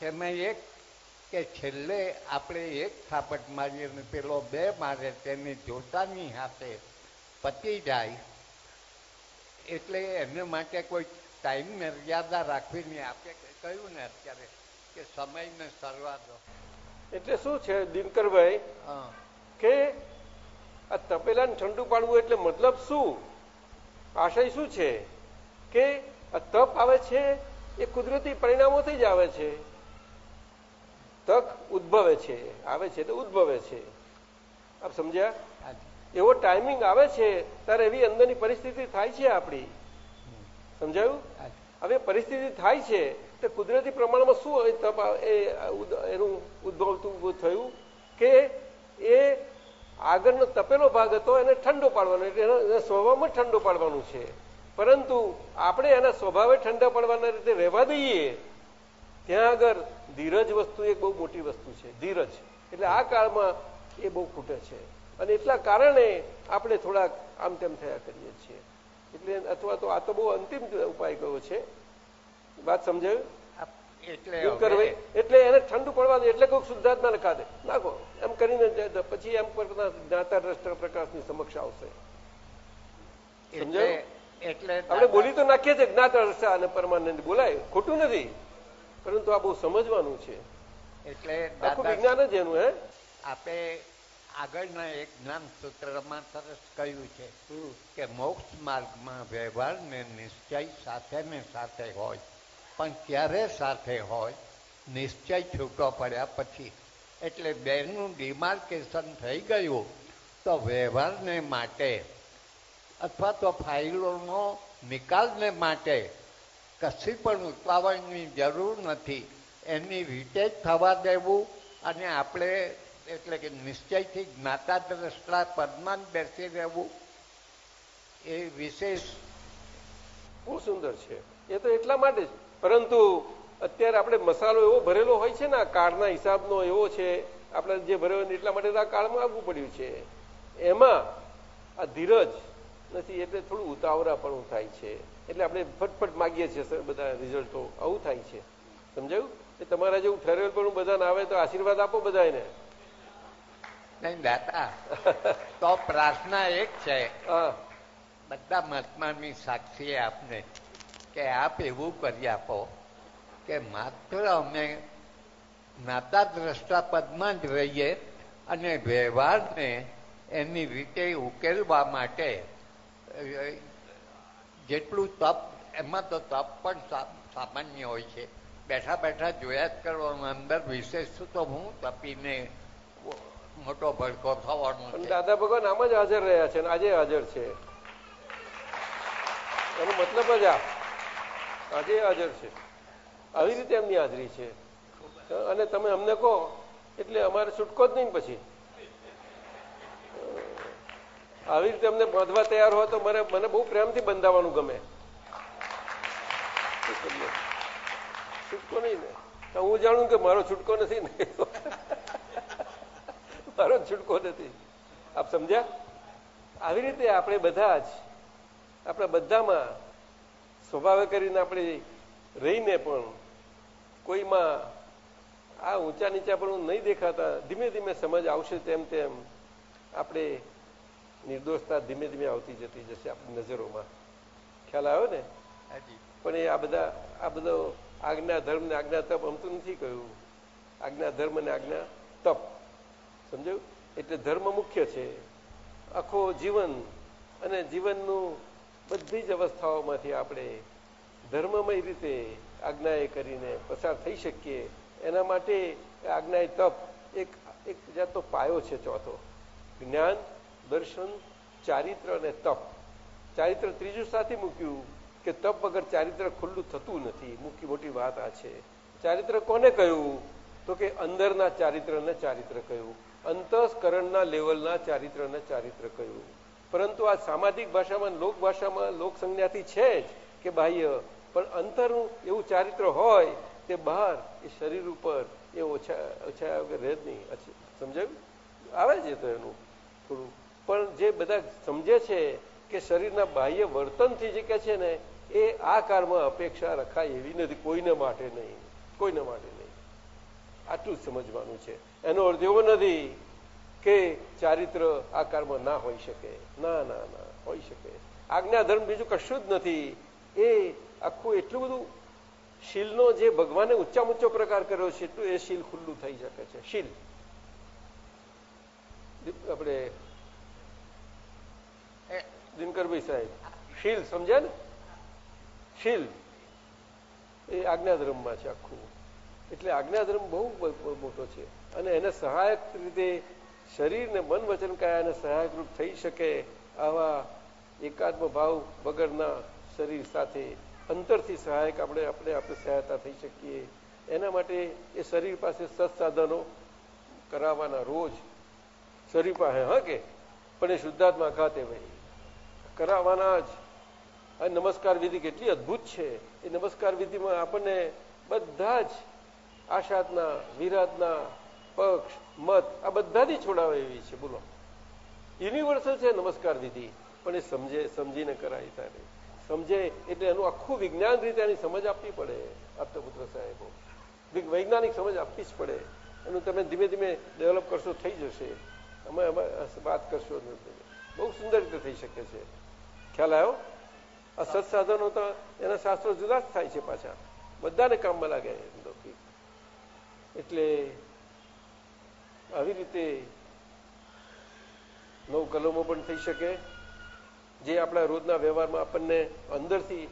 તેમાં એક કે છેલ્લે આપણે એક થાપટ મારીએ અને પેલો બે મારે તેની જોતાની હાથે પતી જાય. એટલે એને માટે કોઈ ટાઈમ મર્યાદા રાખવી નહીં. આપણે કહ્યું ને અત્યારે કે સમયને સરવા દો એટલે શું છે દિનકરભાઈ? કે આ તપેલા ઠંડુ પાડવું એટલે મતલબ શું? આશય શું છે? કે આ તપ આવે છે એ કુદરતી પરિણામોથી જ આવે છે. તક ઉદ્ભવે છે આવે છે તો ઉદ્ભવે છે. આપ સમજ્યા? એવો ટાઈમિંગ આવે છે ત્યારે એવી અંદરની પરિસ્થિતિ થાય છે આપણી. સમજાયું? હવે પરિસ્થિતિ થાય છે તો કુદરતી પ્રમાણમાં શું તપ એ એનું ઉદ્ભવતું થયું કે એ આગળનો તપેલો ભાગ હતો, એને ઠંડો પાડવાનો, એટલે સ્વભાવમાં ઠંડો પાડવાનું છે. પરંતુ આપણે એના સ્વભાવે ઠંડા પાડવાના રીતે રહેવા દઈએ, ત્યાં આગળ ધીરજ વસ્તુ એક બહુ મોટી વસ્તુ છે, ધીરજ. એટલે આ કાળમાં એ બહુ ખૂટે છે. અને એટલા કારણે આપણે થોડાક આમ તેમ થયા કરીએ છીએ. એટલે અથવા તો આ તો બહુ અંતિમ ઉપાય કયો છે. વાત સમજાયું એટલે એને ઠંડુ પડવા દે એટલે કોઈ શુદ્ધાત્મા લખા દે. નાખો. એમ કરીને પછી એમ જ્ઞાતા દ્રષ્ટા પ્રકાશની સમક્ષ આવશે. સમજાયું? એટલે આપણે બોલી તો નાખીએ છીએ જ્ઞાતા દ્રષ્ટા અને પરમાનંદ બોલાય. ખોટું નથી. પરંતુ આ બહુ સમજવાનું છે. એટલે આખું વિજ્ઞાન જ એનું હે? આપે આગળના એક જ્ઞાન સૂત્રમાં સરસ કહ્યું છે કે મોક્ષ માર્ગમાં વ્યવહાર ને નિશ્ચય સાથે ને સાથે હોય. પણ ક્યારે સાથે હોય, નિશ્ચય છૂટો પડ્યા પછી. એટલે બેનું ડિમાર્કેશન થઈ ગયું. તો વ્યવહારને માટે અથવા તો ફાઇલોનો નિકાલને માટે કશી પણ ઉતાવળની જરૂર નથી. એની રીતે જ થવા દેવું અને આપણે એટલે કે નિશ્ચયથી જ્ઞાતા દ્રષ્ટા પદમાં બેસી રહેવું. એ વિશેષ બહુ સુંદર છે. એ તો એટલા માટે જ. પરંતુ અત્યારે આપણે મસાલો એવો ભરેલો હોય છે ને આ કાળના હિસાબનો એવો છે આપણે જે ભરેલો એટલા માટે તો આ કાળમાં આવવું પડ્યું છે. એમાં આ ધીરજ નથી એટલે થોડું ઉતાવળાપણું થાય છે. એટલે આપણે ફટફટ માગીએ છીએ સર બધા રિઝલ્ટો આવું થાય છે. સમજાયું? એ તમારા જેવું ઠરેલ પણ બધાને આવે તો આશીર્વાદ આપો બધા એને નહીં તો પ્રાર્થના એક છે. બધા મહાત્માની સાક્ષી આપને. કે આપ એવું કરી આપો કે માત્ર અમે નાતા દ્રષ્ટા પદમાં જ રહીએ અને વ્યવહારને એની રીતે ઉકેલવા માટે જેટલું તપ, એમાં તો તપ પણ સામાન્ય હોય છે. બેઠા બેઠા જોયા જ કરવાનું અંદર વિશેષ તો હું તપીને મોટો ભડકો થવાનો દાદા ભગવાન આમ જ હાજર રહ્યા છે આજે હાજર છે. એનો મતલબ જ આ. આજે હાજર છે. આવી રીતે એમની હાજરી છે. અને તમે અમને કહો, એટલે અમારે છૂટકો જ નહીં પછી. આવી રીતે અમને બાંધવા તૈયાર હોય તો મને મને બહુ પ્રેમથી બંધાવવાનું ગમે. છૂટકો નહીં ને? હું જાણું કે મારો છૂટકો નથી ને? મારો છૂટકો નથી. આપ સમજ્યા? આવી રીતે આપણે બધા જ, આપણા બધામાં સ્વભાવે કરીને આપણે રહીને પણ કોઈમાં આ ઊંચા નીચા પણ નહીં દેખાતા. ધીમે ધીમે સમજ આવશે તેમ તેમ આપણે નિર્દોષતા ધીમે ધીમે આવતી જતી જશે આપણી નજરોમાં. ખ્યાલ આવ્યો ને? પણ એ આ બધા આ બધો આજ્ઞા ધર્મ ને આજ્ઞા તપ અમતું નથી કહ્યું. આજ્ઞા ધર્મ ને આજ્ઞા તપ. સમજાયું? એટલે ધર્મ મુખ્ય છે. આખો જીવન અને જીવનનું બધી જ અવસ્થાઓમાંથી આપણે ધર્મમય રીતે આજ્ઞાએ કરીને પસાર થઈ શકીએ. એના માટે આજ્ઞાએ તપ એક એક જાતનો પાયો છે ચોથો. જ્ઞાન, દર્શન, ચારિત્ર અને તપ. ચારિત્ર ત્રીજું સાથે મૂક્યું કે તપ વગર ચારિત્ર ખુલ્લું થતું નથી. મૂકી મોટી વાત આ છે. ચારિત્ર કોને કહ્યું? તો કે અંદરના ચારિત્રને ચારિત્ર કહ્યું. અંતસ્કરણના લેવલના ચારિત્રને ચારિત્ર કહ્યું. પરંતુ આ સામાજિક ભાષામાં લોક ભાષામાં લોક સંજ્ઞાથી છે જ કે બાહ્ય. પણ અંતરનું એવું ચારિત્ર હોય તે બહાર, એ શરીર ઉપર એ ઓછા ઓછા રહે જ નહીં. સમજાયું? આવે છે તો એનું થોડું. પણ જે બધા સમજે છે કે શરીરના બાહ્ય વર્તનથી જે કે છે ને, એ આ કાળમાં અપેક્ષા રખાય એવી નથી. કોઈને માટે નહીં. કોઈને માટે નહીં. આટલું સમજવાનું છે. એનો અર્થ એવો નથી કે ચારિત્ર આકારમાં ના હોઈ શકે? ના ના ના હોઈ શકે. આજ્ઞાધર્મ બીજું કશું જ નથી. એ આખું એટલું બધું શીલનો જે ભગવાને ઊંચા ઊંચો પ્રકાર કર્યો છે એટલું એ શીલ ખુલ્લું થઈ શકે છે. શીલ. આપણે દિનકરભાઈ સાહેબ શીલ સમજ્યા ને? શીલ. એ આજ્ઞાધર્મમાં છે આખું. એટલે આજ્ઞાધર્મ બહુ મોટો છે. અને એને સહાયક રીતે શરીરને મન વચન કાયાને સહાયકરૂપ થઈ શકે આવા એકાત્મ ભાવ વગરના શરીર સાથે અંતરથી સહાયક આપણે આપણે આપણે સહાયતા થઈ શકીએ. એના માટે એ શરીર પાસે સત્સાધનો કરાવવાના રોજ શરીર પાસે, હા કે? પણ એ શુદ્ધાત્મા ખાતે ભાઈ કરાવવાના જ. આ નમસ્કાર વિધિ કેટલી અદભુત છે. એ નમસ્કાર વિધિમાં આપણને બધા જ આશાતના, વિરાતના, પક્ષ મત આ બધાથી છોડાવે એવી છે. બોલો. યુનિવર્સલ છે, નમસ્કાર વિધિ પણ એ સમજે, સમજીને કરાય તારે સમજે એટલે એનું આખું વિજ્ઞાન રીતે એની સમજ આપવી પડે આપતા પુત્ર સાહેબો વૈજ્ઞાનિક સમજ આપવી જ પડે. એનું તમે ધીમે ધીમે ડેવલપ કરશો, થઈ જશે. અમે વાત કરશો બહુ સુંદર રીતે થઈ શકે છે. ખ્યાલ આવ્યો? આ સત્સાધનો તો એના શાસ્ત્રો જુદા જ થાય છે પાછા. બધાને કામમાં લાગે લૌકિક એટલે આવી રીતે નવ કલમો પણ થઈ શકે. જે આપણા રોજના વ્યવહારમાં આપણને અંદરથી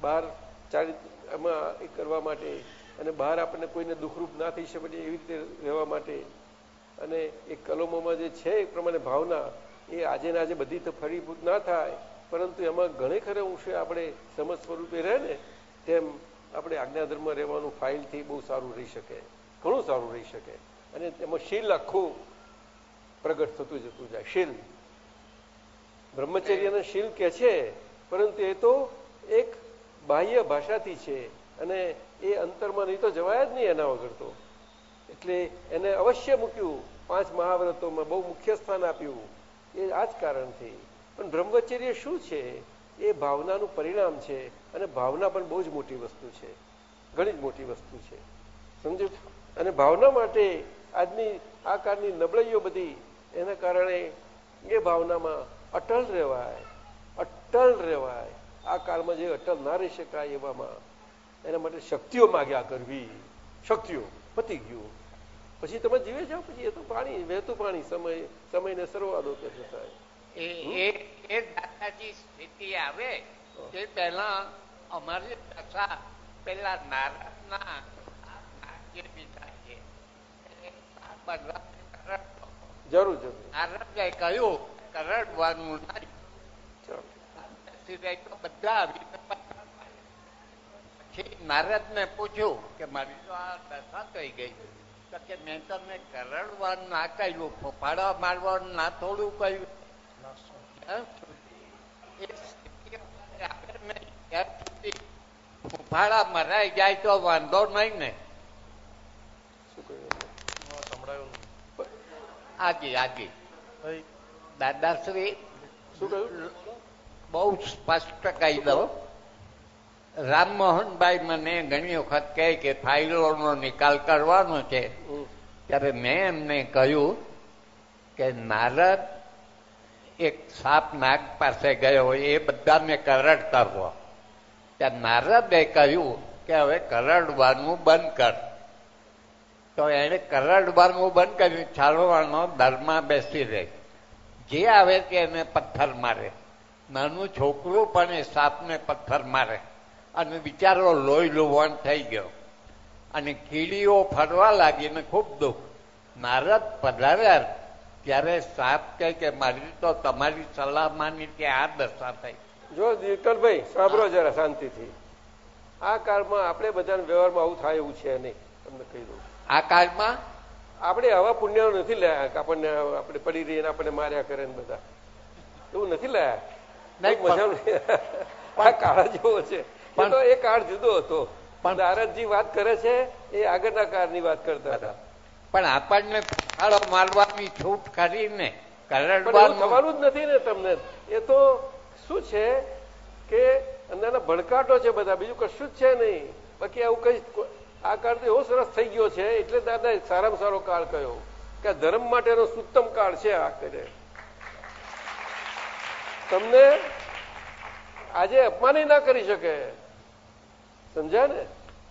બહાર ચારિત્રમાં એ કરવા માટે અને બહાર આપણને કોઈને દુઃખરૂપ ના થઈ શકે એવી રીતે રહેવા માટે અને એ કલમોમાં જે છે એ પ્રમાણે ભાવના એ આજે ને આજે બધી તો ફળીભૂત ના થાય, પરંતુ એમાં ઘણે ખરે અંશે આપણે સમજ સ્વરૂપે રહે ને તેમ આપણે આજ્ઞાધર્મ રહેવાનું ફાઇલથી બહુ સારું રહી શકે. ઘણું સારું રહી શકે. અને તેમાં શીલ આખું પ્રગટ થતું જતું જાય, શીલ. બ્રહ્મચર્યને શીલ કે છે, પરંતુ એ તો એક બાહ્ય ભાષાથી છે અને એ અંતરમાં નહીં તો જવાય જ નહીં એના વગર તો. એટલે એને અવશ્ય મૂક્યું, પાંચ મહાવ્રતોમાં બહુ મુખ્ય સ્થાન આપ્યું. એ આ જ કારણથી. પણ બ્રહ્મચર્ય શું છે? એ ભાવનાનું પરિણામ છે અને ભાવના પણ બહુ જ મોટી વસ્તુ છે. ઘણી જ મોટી વસ્તુ છે. સમજો અને ભાવના માટે આજની આ કાળની નબળાઈઓ બધી એના કારણે એ ભાવનામાં અટલ રહેવાય અટલ રહેવાય. આ કાળમાં જે અટલ ના રહી શકાય એવામાં એના માટે શક્તિઓ માગ્યા કરવી. શક્તિઓ પતી ગયું. પછી તમે જીવે જાઓ પછી એ તો પાણી વહેતું પાણી સમય સમયને સરવાદો કે દાદાજી સ્થિતિ આવે તે પહેલા અમારી દશા પેલા નારદના જરૂર જરૂર. નારદે કહ્યું કરડવાનું બધા પછી નારદ ને પૂછ્યું કે મારી તો આ દશા થઈ ગઈ. તો કે મેં તમને કરડવાનું ના કહ્યું ફોફાડા મારવાનું ના થોડું કહ્યું. ફૂફાડા મરાઈ જાય તો વાંધો નહીં ને. આજી આજી દાદાશ્રી બહુ સ્પષ્ટ કહી દઉં રામમોહનભાઈ મને ઘણી વખત કહે કે ફાઇલોનો નિકાલ કરવાનો છે. ત્યારે મેં એમને કહ્યું કે નારદ એક સાપ નાગ પાસે ગયો એ બધાને કરડ કરવો. ત્યાં નારદે કહ્યું કે હવે કરડવાનું બંધ કર. તો એને કરડવાનું બંધ કર્યું. છાલવાનો ધરમાં બેસી રહે. જે આવે કે એને પથ્થર મારે. નાનું છોકરું પણ એ સાપને પથ્થર મારે. અને બિચારો લોહી લોહવાન થઈ ગયો. અને કીડીઓ ફરવા લાગીને ખૂબ દુઃખ. નારદ પધાર્યા. ત્યારે સાપ કહે કે, મારી તો તમારી સલાહ માની કે આ દશા થઈ. જો દિલકરભાઈ સાંભળો જરા શાંતિથી. આ કાળમાં આપણે બધાના વ્યવહારમાં આવું થાય એવું છે નહીં. તમને કહી દઉં. આ કાળમાં આપણે આવા પુણ્ય નથી લાયા આપણને આપણે પડી રહીને આપણને માર્યા કરે ને બધા. એવું નથી લાયા. કાળ જેવો છે. તો એ કાળ જુદો હતો. પણ નારદજી વાત કરે છે એ આગળના કાળની વાત કરતા હતા. પણ આપણને ફાળો મારવાની છૂટ કરીને થવાનું જ નથી ને તમને. એ તો શું છે કે અંદરના ભડકાટો છે બધા. બીજું કશું જ છે નહીં. બાકી આવું કઈ આ કાળ તો એવો સરસ થઈ ગયો છે. એટલે દાદા સારામાં સારો કાળ કયો કે ધર્મ માટેનો સુત્તમ કાળ છે આ કરે તમને આજે અપમાન ના કરી શકે. સમજ્યા ને?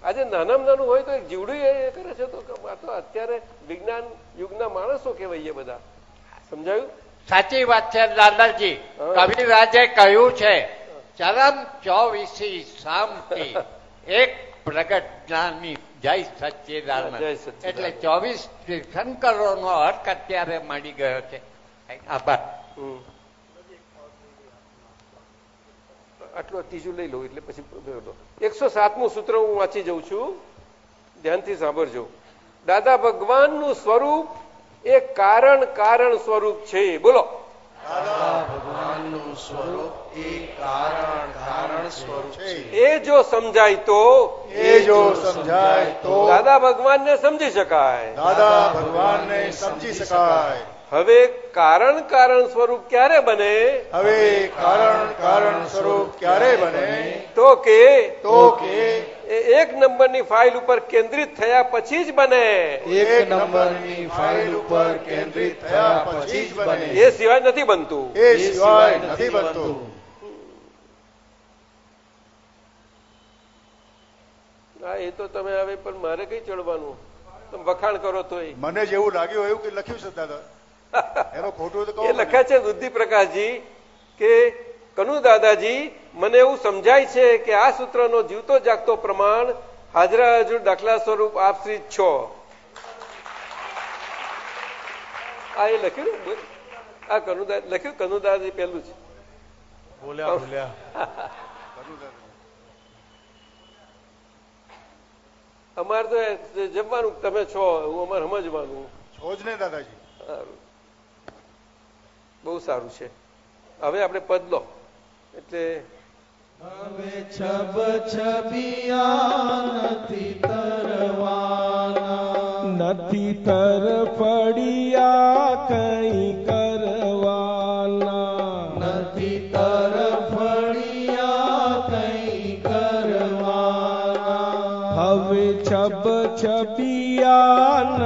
આજે નાનામાં નાનું હોય તો એક જીવડું એ કરે છે તો આ તો અત્યારે વિજ્ઞાન યુગના માણસો કહેવાય બધા. સમજાયું? સાચી વાત છે દાદાજી કવિરાજે કહ્યું છે ચરમ ચોવીસી શાંતિ એક પ્રગટ જ્ઞાની જય સચ્ચિદાનંદ. એટલે ચોવીસ શંકરોનો અર્થ અત્યારે મળી ગયો છે. આભાર. આટલું ત્રીજું લઈ લઉં એટલે પછી એકસો સાતમું સૂત્ર હું વાંચી જઉં છું. ધ્યાનથી સાંભળજો. દાદા ભગવાનનું સ્વરૂપ એ કારણ કારણ સ્વરૂપ છે. બોલો. દાદા ભગવાનનું સ્વરૂપ એ કારણ કારણ સ્વરૂપ છે. એ જો સમજાય તો? એ જો સમજાય તો? દાદા ભગવાનને સમજી શકાય. દાદા ભગવાનને સમજી શકાય. હવે કારણ કારણ સ્વરૂપ ક્યારે બને? હવે કારણ કારણ સ્વરૂપ ક્યારે બને? તો કે તો કે એ એક નંબરની ફાઇલ ઉપર કેન્દ્રિત થયા પછી જ બને. એક નંબરની ફાઇલ ઉપર કેન્દ્રિત થયા પછી જ બને. એ સિવાય નથી બનતું. એ સિવાય નથી બનતું. હા એ તો તમે હવે પણ મારે કઈ ચડવાનું? તમે વખાણ કરો તોય. મને જેવું લાગ્યું એવું કે લખ્યું છે દાદા? એનો ખોટું તો એ મને. લખ્યા છે બુદ્ધિ પ્રકાશજી કે કનુ દાદાજી મને એવું સમજાય છે કે આ સૂત્રનો જીવતો જાગતો પ્રમાણ હાજરા હજુર દાખલા સ્વરૂપ આપ શ્રી છો. આ એ લખ્યું ને? આ કનુદા લખ્યું કનુ દાદાજી પહેલું છે બોલ્યા બોલ્યા. અમારે તો જમવાનું તમે છો હું અમારે સમજવાનું. છો જ ને દાદાજી. સારું. બહુ સારું છે. હવે આપણે પદ લો. એટલે હવે છબ છબિયા નથી તરવાના. નથી તર પડિયા કઈ કરવાના. નથી તર પડ્યા કઈ કરવાના. હવે છબ છબિયા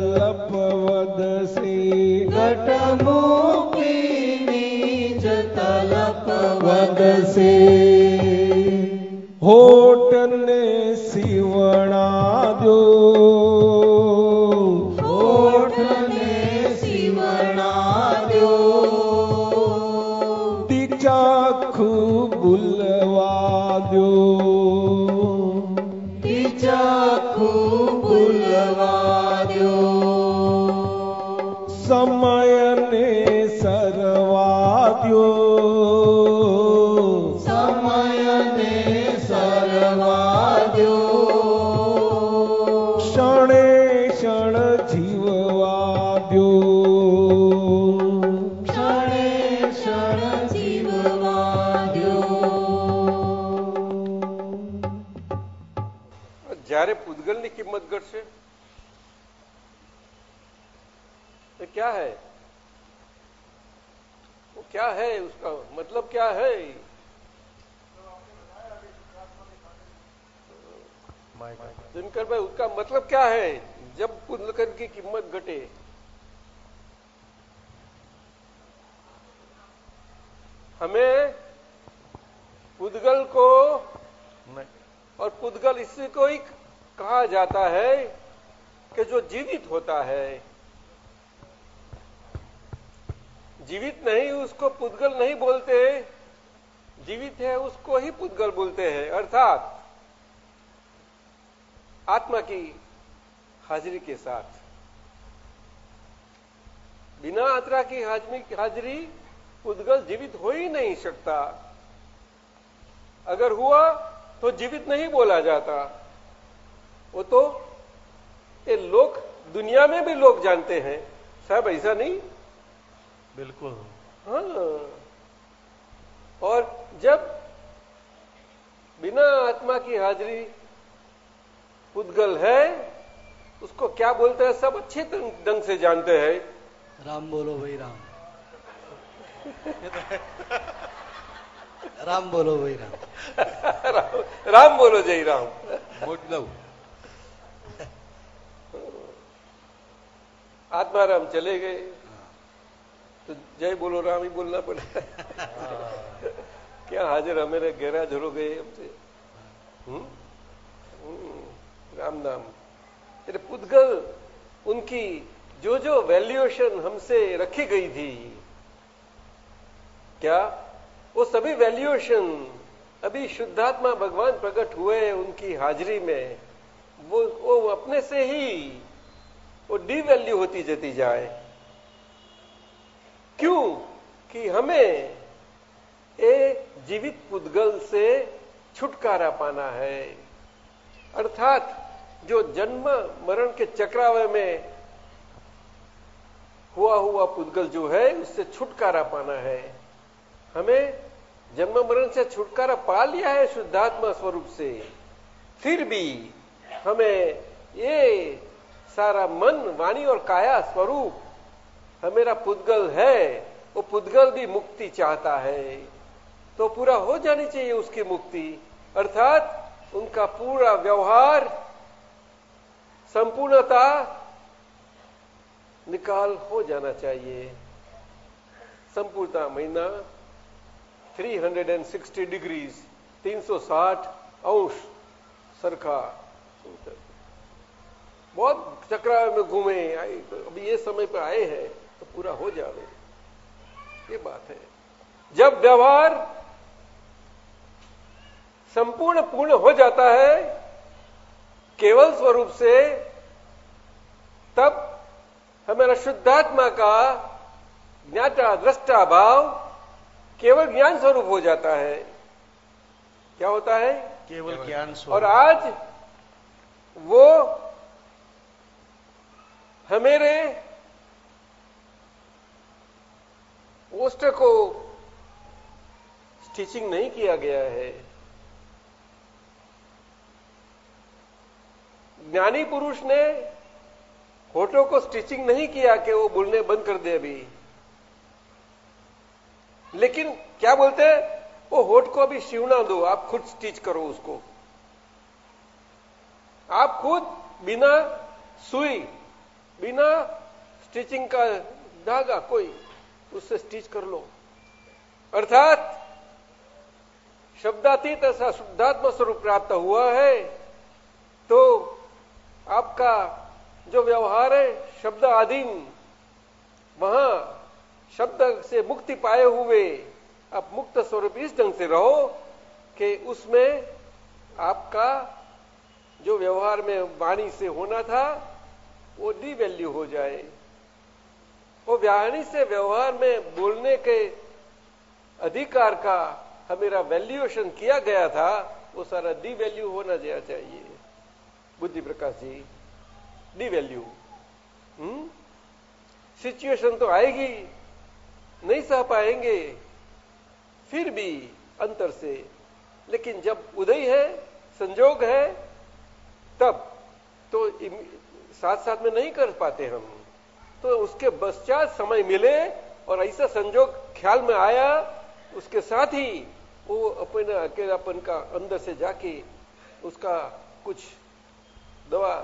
જતલપ વધશે ઘટ મુક્તિની જતલપ વધશે હોટને સીવણા દો हिकमतगढ़ से। तो क्या है? वो क्या है उसका? मतलब क्या है? दिनकर भाई उसका मतलब क्या है? जब कुंदकर की कीमत घटे। हमें पुदगल को और पुदगल को ही कहा जाता है कि जो जीवित होता है, जीवित नहीं उसको पुद्गल नहीं बोलते, जीवित है उसको ही पुद्गल बोलते हैं। अर्थात आत्मा की हाजिरी के साथ, बिना आत्मा की हाजिरी पुद्गल जीवित हो ही नहीं सकता। अगर हुआ तो जीवित नहीं बोला जाता। वो तो ये लोग दुनिया में भी लोग जानते हैं। साहब ऐसा नहीं? बिल्कुल। हाँ। और जब बिना आत्मा की हाजिरी पुद्गल है उसको क्या बोलते हैं? सब अच्छे ढंग से जानते हैं। राम बोलो भाई राम। राम बोलो भाई राम। राम, राम बोलो जय राम। मतलब आत्माराम चले गए। तो जय बोलो, राम ही बोलना पड़े। क्या हाजिर हमें गैराज हो गए हमसे राम नाम। तेरे पुद्गल, उनकी जो जो वैल्यूएशन हमसे रखी गई थी, क्या वो सभी वैल्यूएशन अभी शुद्धात्मा भगवान प्रकट हुए उनकी हाजिरी में? वो वो अपने से ही वो डिवैल्यू होती जाती जाए। क्यों? कि हमें ए जीवित पुद्गल से छुटकारा पाना है। अर्थात जो जन्म मरण के चक्रावे में हुआ हुआ पुद्गल जो है, उससे छुटकारा पाना है। हमें जन्म मरण से छुटकारा पा लिया है शुद्धात्मा स्वरूप से। फिर भी हमें ये सारा मन, वाणी और काया स्वरूप। हमेरा पुद्गल है, वो पुद्गल भी मुक्ति चाहता है। तो पूरा हो जानी चाहिए उसकी मुक्ति। अर्थात उनका पूरा व्यवहार, संपूर्णता निकाल हो जाना चाहिए। संपूर्णता महीना 360 डिग्रीज 360 अंश सरखा। बहुत चक्रा में घूमे अभी ये समय पर आए हैं तो पूरा हो जावे। ये बात है। जब व्यवहार संपूर्ण पूर्ण हो जाता है केवल स्वरूप से तब हमारा शुद्धात्मा का ज्ञाता दृष्टा भाव केवल ज्ञान स्वरूप हो जाता है। क्या होता है? केवल ज्ञान स्वरूप। और आज वो हमेरे पोस्टर को स्टिचिंग नहीं किया गया है। ज्ञानी पुरुष ने होठों को स्टिचिंग नहीं किया कि वो बोलने बंद कर दे अभी। लेकिन क्या बोलते हैं? वो होठ को अभी सिवना दो, आप खुद स्टिच करो उसको। आप खुद बिना सुई बिना स्टिचिंग का धागा कोई, उससे स्टिच कर लो। अर्थात, शब्दातीत ऐसा शुद्धात्मा स्वरूप प्राप्त हुआ है तो आपका जो व्यवहार है शब्द आधीन वहाँ शब्द से मुक्ति पाए हुए, आप मुक्त स्वरूप इस ढंग से रहो कि उसमें आपका जो व्यवहार में वाणी से होना था वो डी वैल्यू हो जाए। वो व्याणी से व्यवहार में बोलने के अधिकार का हमेरा वैल्यूएशन किया गया था, वो सारा डी वैल्यू होना चाहिए। बुद्धि प्रकाश जी डी वैल्यू हम्म? सिचुएशन तो आएगी, नहीं सह पाएँगे, फिर भी अंतर से। लेकिन जब उदय है, संजोग है, तब तो साथ साथ में नहीं कर पाते हम। तो उसके पश्चात समय मिले और ऐसा संजोग ख्याल में आया उसके साथ ही वो अपने अकेलापन का अंदर से जाके उसका कुछ दवा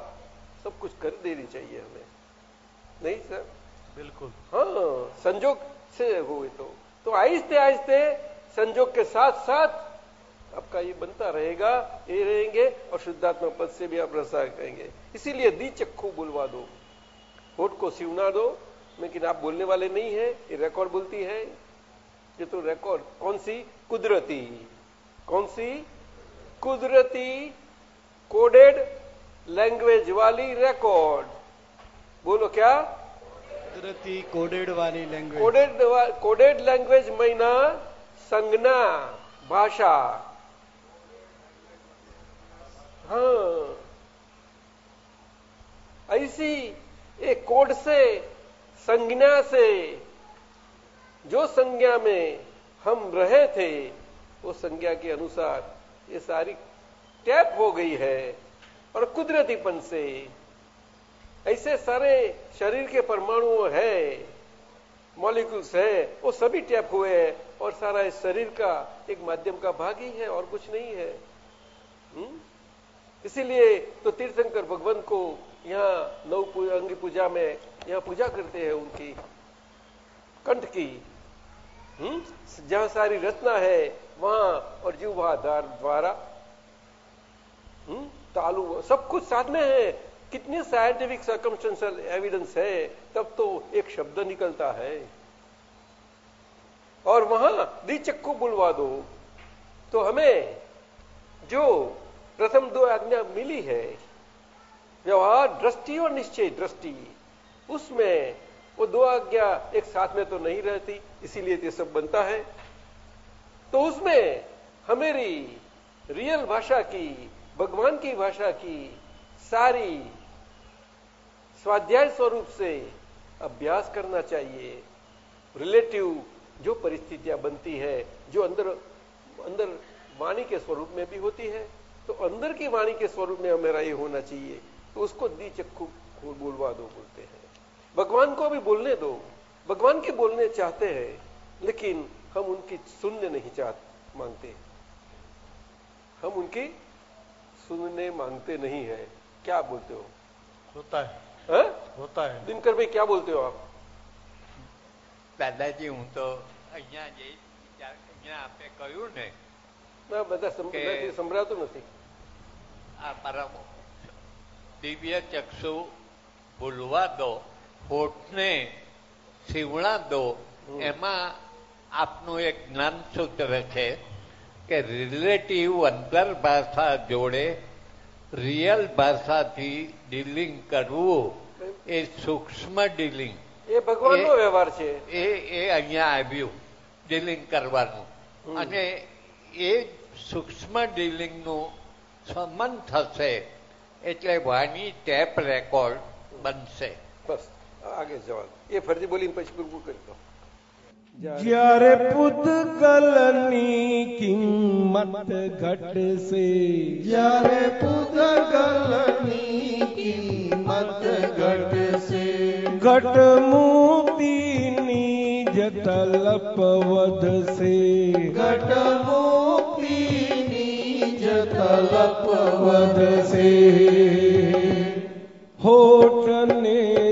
सब कुछ कर देनी चाहिए हमें। नहीं सर? बिल्कुल। हाँ संजोग से हुए तो। तो आहिस्ते आहिस्ते संजोग के साथ साथ आपका ये बनता रहेगा ये रहेंगे और शुद्धात्मा पद से भी आप रसा करेंगे इसीलिए दी चक्खू बुलवा दो। वोट को सीवना दो लेकिन आप बोलने वाले नहीं है ये रिकॉर्ड बोलती है। ये तो रिकॉर्ड कौन सी? कुदरती। कौन सी? कुदरती। कोडेड लैंग्वेज वाली रिकॉर्ड बोलो क्या? कुदरती कोडेड वाली लैंग्वेज कोडेड कोडेड लैंग्वेज मैना संगना भाषा। हाँ। ऐसी एक कोड से, संज्ञा से, जो संज्ञा में हम रहे थे, वो संज्ञा के अनुसार ये सारी टैप हो गई है और कुदरतीपन से। ऐसे सारे शरीर के परमाणु है मॉलिक्यूल्स है, वो सभी टैप हुए हैं और सारा इस शरीर का एक माध्यम का भाग ही है और कुछ नहीं है। हुँ? इसीलिए तो तीर्थंकर भगवान को यहाँ नव अंगी पूजा में यहाँ पूजा करते हैं उनकी, कंठ की। हुँ? जहाँ सारी रचना है, वहाँ और जीवाधार द्वारा। हुँ? तालु, सब कुछ साथ में है। कितने साइंटिफिक सर्कमस्टेंशियल एविडेंस है, तब तो एक शब्द निकलता है। और वहाँ दीचक को बुलवा दो। तो हमें जो प्रथम दो आज्ञा मिली है। व्यवहार दृष्टि और निश्चय दृष्टि, उसमें वो दो आज्ञा एक साथ में तो नहीं रहती, इसीलिए ये सब बनता है। तो उसमें हमेरी रियल भाषा की, भगवान की भाषा की सारी स्वाध्याय स्वरूप से अभ्यास करना चाहिए। रिलेटिव जो परिस्थितियाँ बनती है, जो अंदर अंदर वाणी के स्वरूप में भी होती है तो अंदर की वाणी के स्वरूप में हमेरा ये होना चाहिए तो उसको दी चक्कू बोलवा दो बोलते हैं भगवान को भी बोलने दो भगवान के बोलने चाहते हैं लेकिन हम उनकी सुनने नहीं चाहते मांगते हम उनकी सुनने मांगते नहीं है क्या बोलते हो હોતા હે हैं? હોતા હે दिनकर भाई क्या बोलते हो आप દાદાજી હું તો અહીંયા જઈ અહીંયા આપણે કહ્યું ને ના બધા સમ- કે- નથી, સંભળાતું નથી આ પરમ. દિવ્ય ચક્ષુ ભૂલવા દો હોઠને સીવડા દો એમાં આપનું એક જ્ઞાન સૂત્ર છે કે રિલેટિવ અંતર ભાષા જોડે રિયલ ભાષાથી ડીલિંગ કરવું એ સૂક્ષ્મ ડીલિંગ એ ભગવાનનો વ્યવહાર છે. એ એ અહીંયા આવ્યું ડીલિંગ કરવાનું. અને એ સૂક્ષ્મ ડીલિંગનું સમન થશે એટલે વાણી ટેપ રેકોર્ડ બનશે. બસ આગે જવાનું. એ ફરજી બોલીને પછી પૂરું કરી દો. જ્યારે પૂતગલની કિંમત ઘટશે. જ્યારે પૂતગલની કિંમત ઘટશે. ઘટ મોતીની જતલપ વધશે. ઘટ મોતીની तलपवद से होठने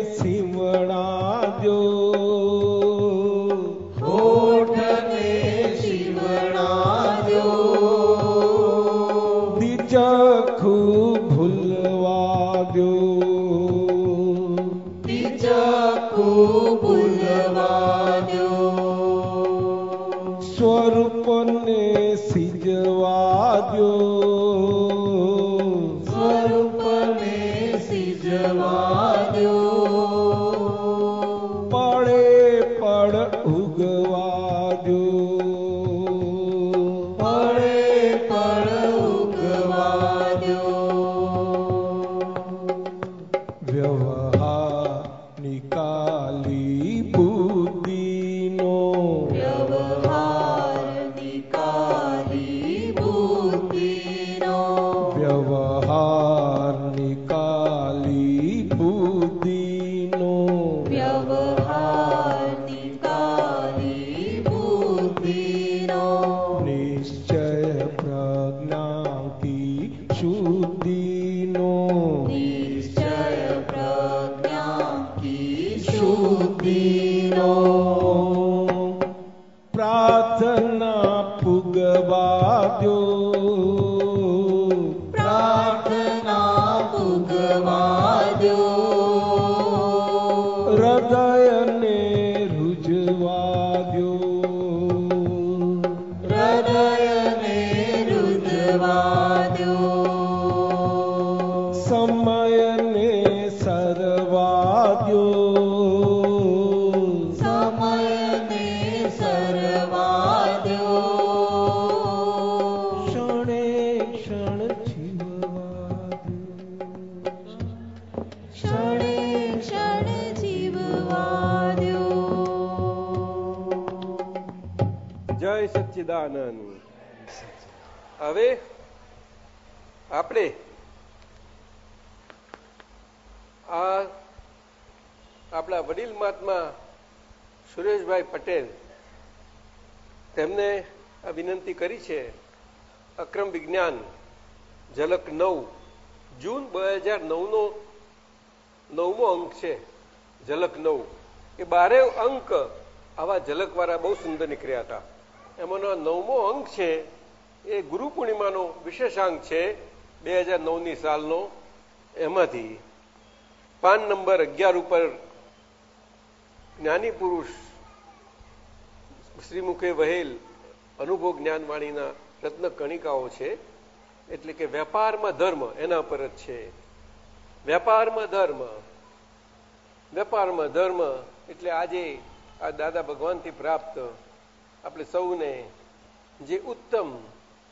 બારે અંક આવા ઝલકવાળા બહુ સુંદર નીકળ્યા હતા. એમાંનો નવમો અંક છે, એ ગુરુ પૂર્ણિમાનો વિશેષાંક છે, બે હજાર નવની સાલનો. એમાંથી પાન નંબર અગિયાર ઉપર જ્ઞાની પુરુષ શ્રીમુખે વહેલ અનુભવ જ્ઞાનવાણીના રત્ન કણિકાઓ છે, એટલે કે વેપારમાં ધર્મ એના પર જ છે. વેપારમાં ધર્મ વેપારમાં, ધર્મ, એટલે આજે આ દાદા ભગવાનથી પ્રાપ્ત આપણે સૌને જે ઉત્તમ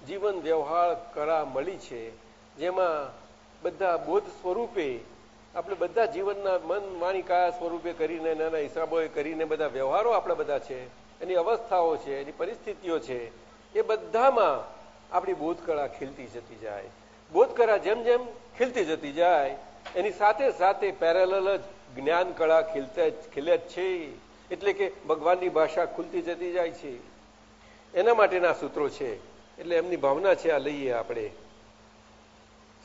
જીવન વ્યવહાર કળા મળી છે, જેમાં બધા બોધ સ્વરૂપે, આપણે બધા જીવનના મન વાણી કાયા સ્વરૂપે કરીને, નાના હિસાબોએ કરીને બધા વ્યવહારો આપણા બધા છે, એની અવસ્થાઓ છે, એની પરિસ્થિતિઓ છે, એ બધામાં આપણી બોધકળા ખીલતી જતી જાય. બોધકળા જેમ જેમ ખીલતી જતી જાય, એની સાથે સાથે પેરેલલ જ જ્ઞાન કળા ખીલતે ખીલે જ છે. એટલે કે ભગવાનની ભાષા ખુલતી જતી જાય છે. એના માટેના સૂત્રો છે. એટલે એમની ભાવના છે આ લઈએ આપણે.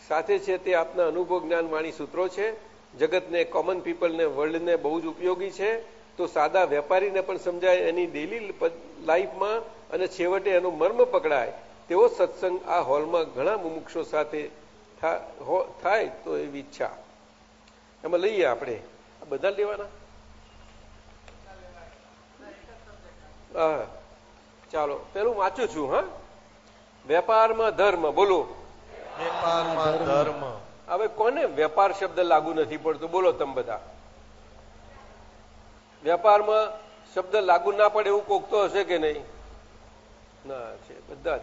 સાથે છે તે આપના અનુભવ જ્ઞાન વાણી સૂત્રો છે. જગતને કોમન પીપલને વર્લ્ડને બહુ જ ઉપયોગી છે. તો સાદા વેપારીને પણ સમજાય એની ડેલી લાઈફમાં અને છેવટે એનો મર્મ પકડાય. તેવો સત્સંગ આ હોલમાં ઘણા મુમુક્ષો સાથે થાય તો એવી ઈચ્છા. એમાં લઈએ આપણે. બધા લેવાના? હા. ચાલો પેલું વાંચું છું હા? વેપારમાં ધર્મ બોલો. વેપારમાં ધર્મ. હવે કોને વેપાર શબ્દ લાગુ નથી પડતો? બોલો તમે બધા. વેપારમાં શબ્દ લાગુ ના પડે એવું કોકતો હશે કે નહીં? ના છે બધા જ.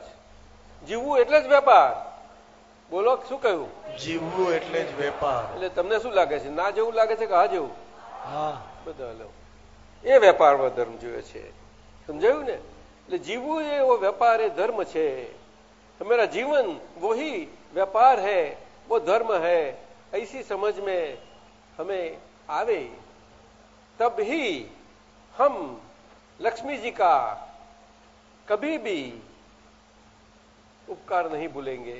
જીવવું એટલે જ વેપાર. બોલો શું કહ્યું જીવવું એટલે જ વેપાર એટલે તમને શું લાગે છે ના જેવું લાગે છે કે હા જેવું હા બધા લો એ વેપારમાં ધર્મ જોઈએ છે સમજાયું ને એટલે જીવવું એ वो व्यापार है धर्म છે मेरा जीवन वही व्यापार है वो धर्म है ऐसी समझ में हमें आवे तब ही हम लक्ष्मी जी का कभी भी उपकार नहीं भूलेंगे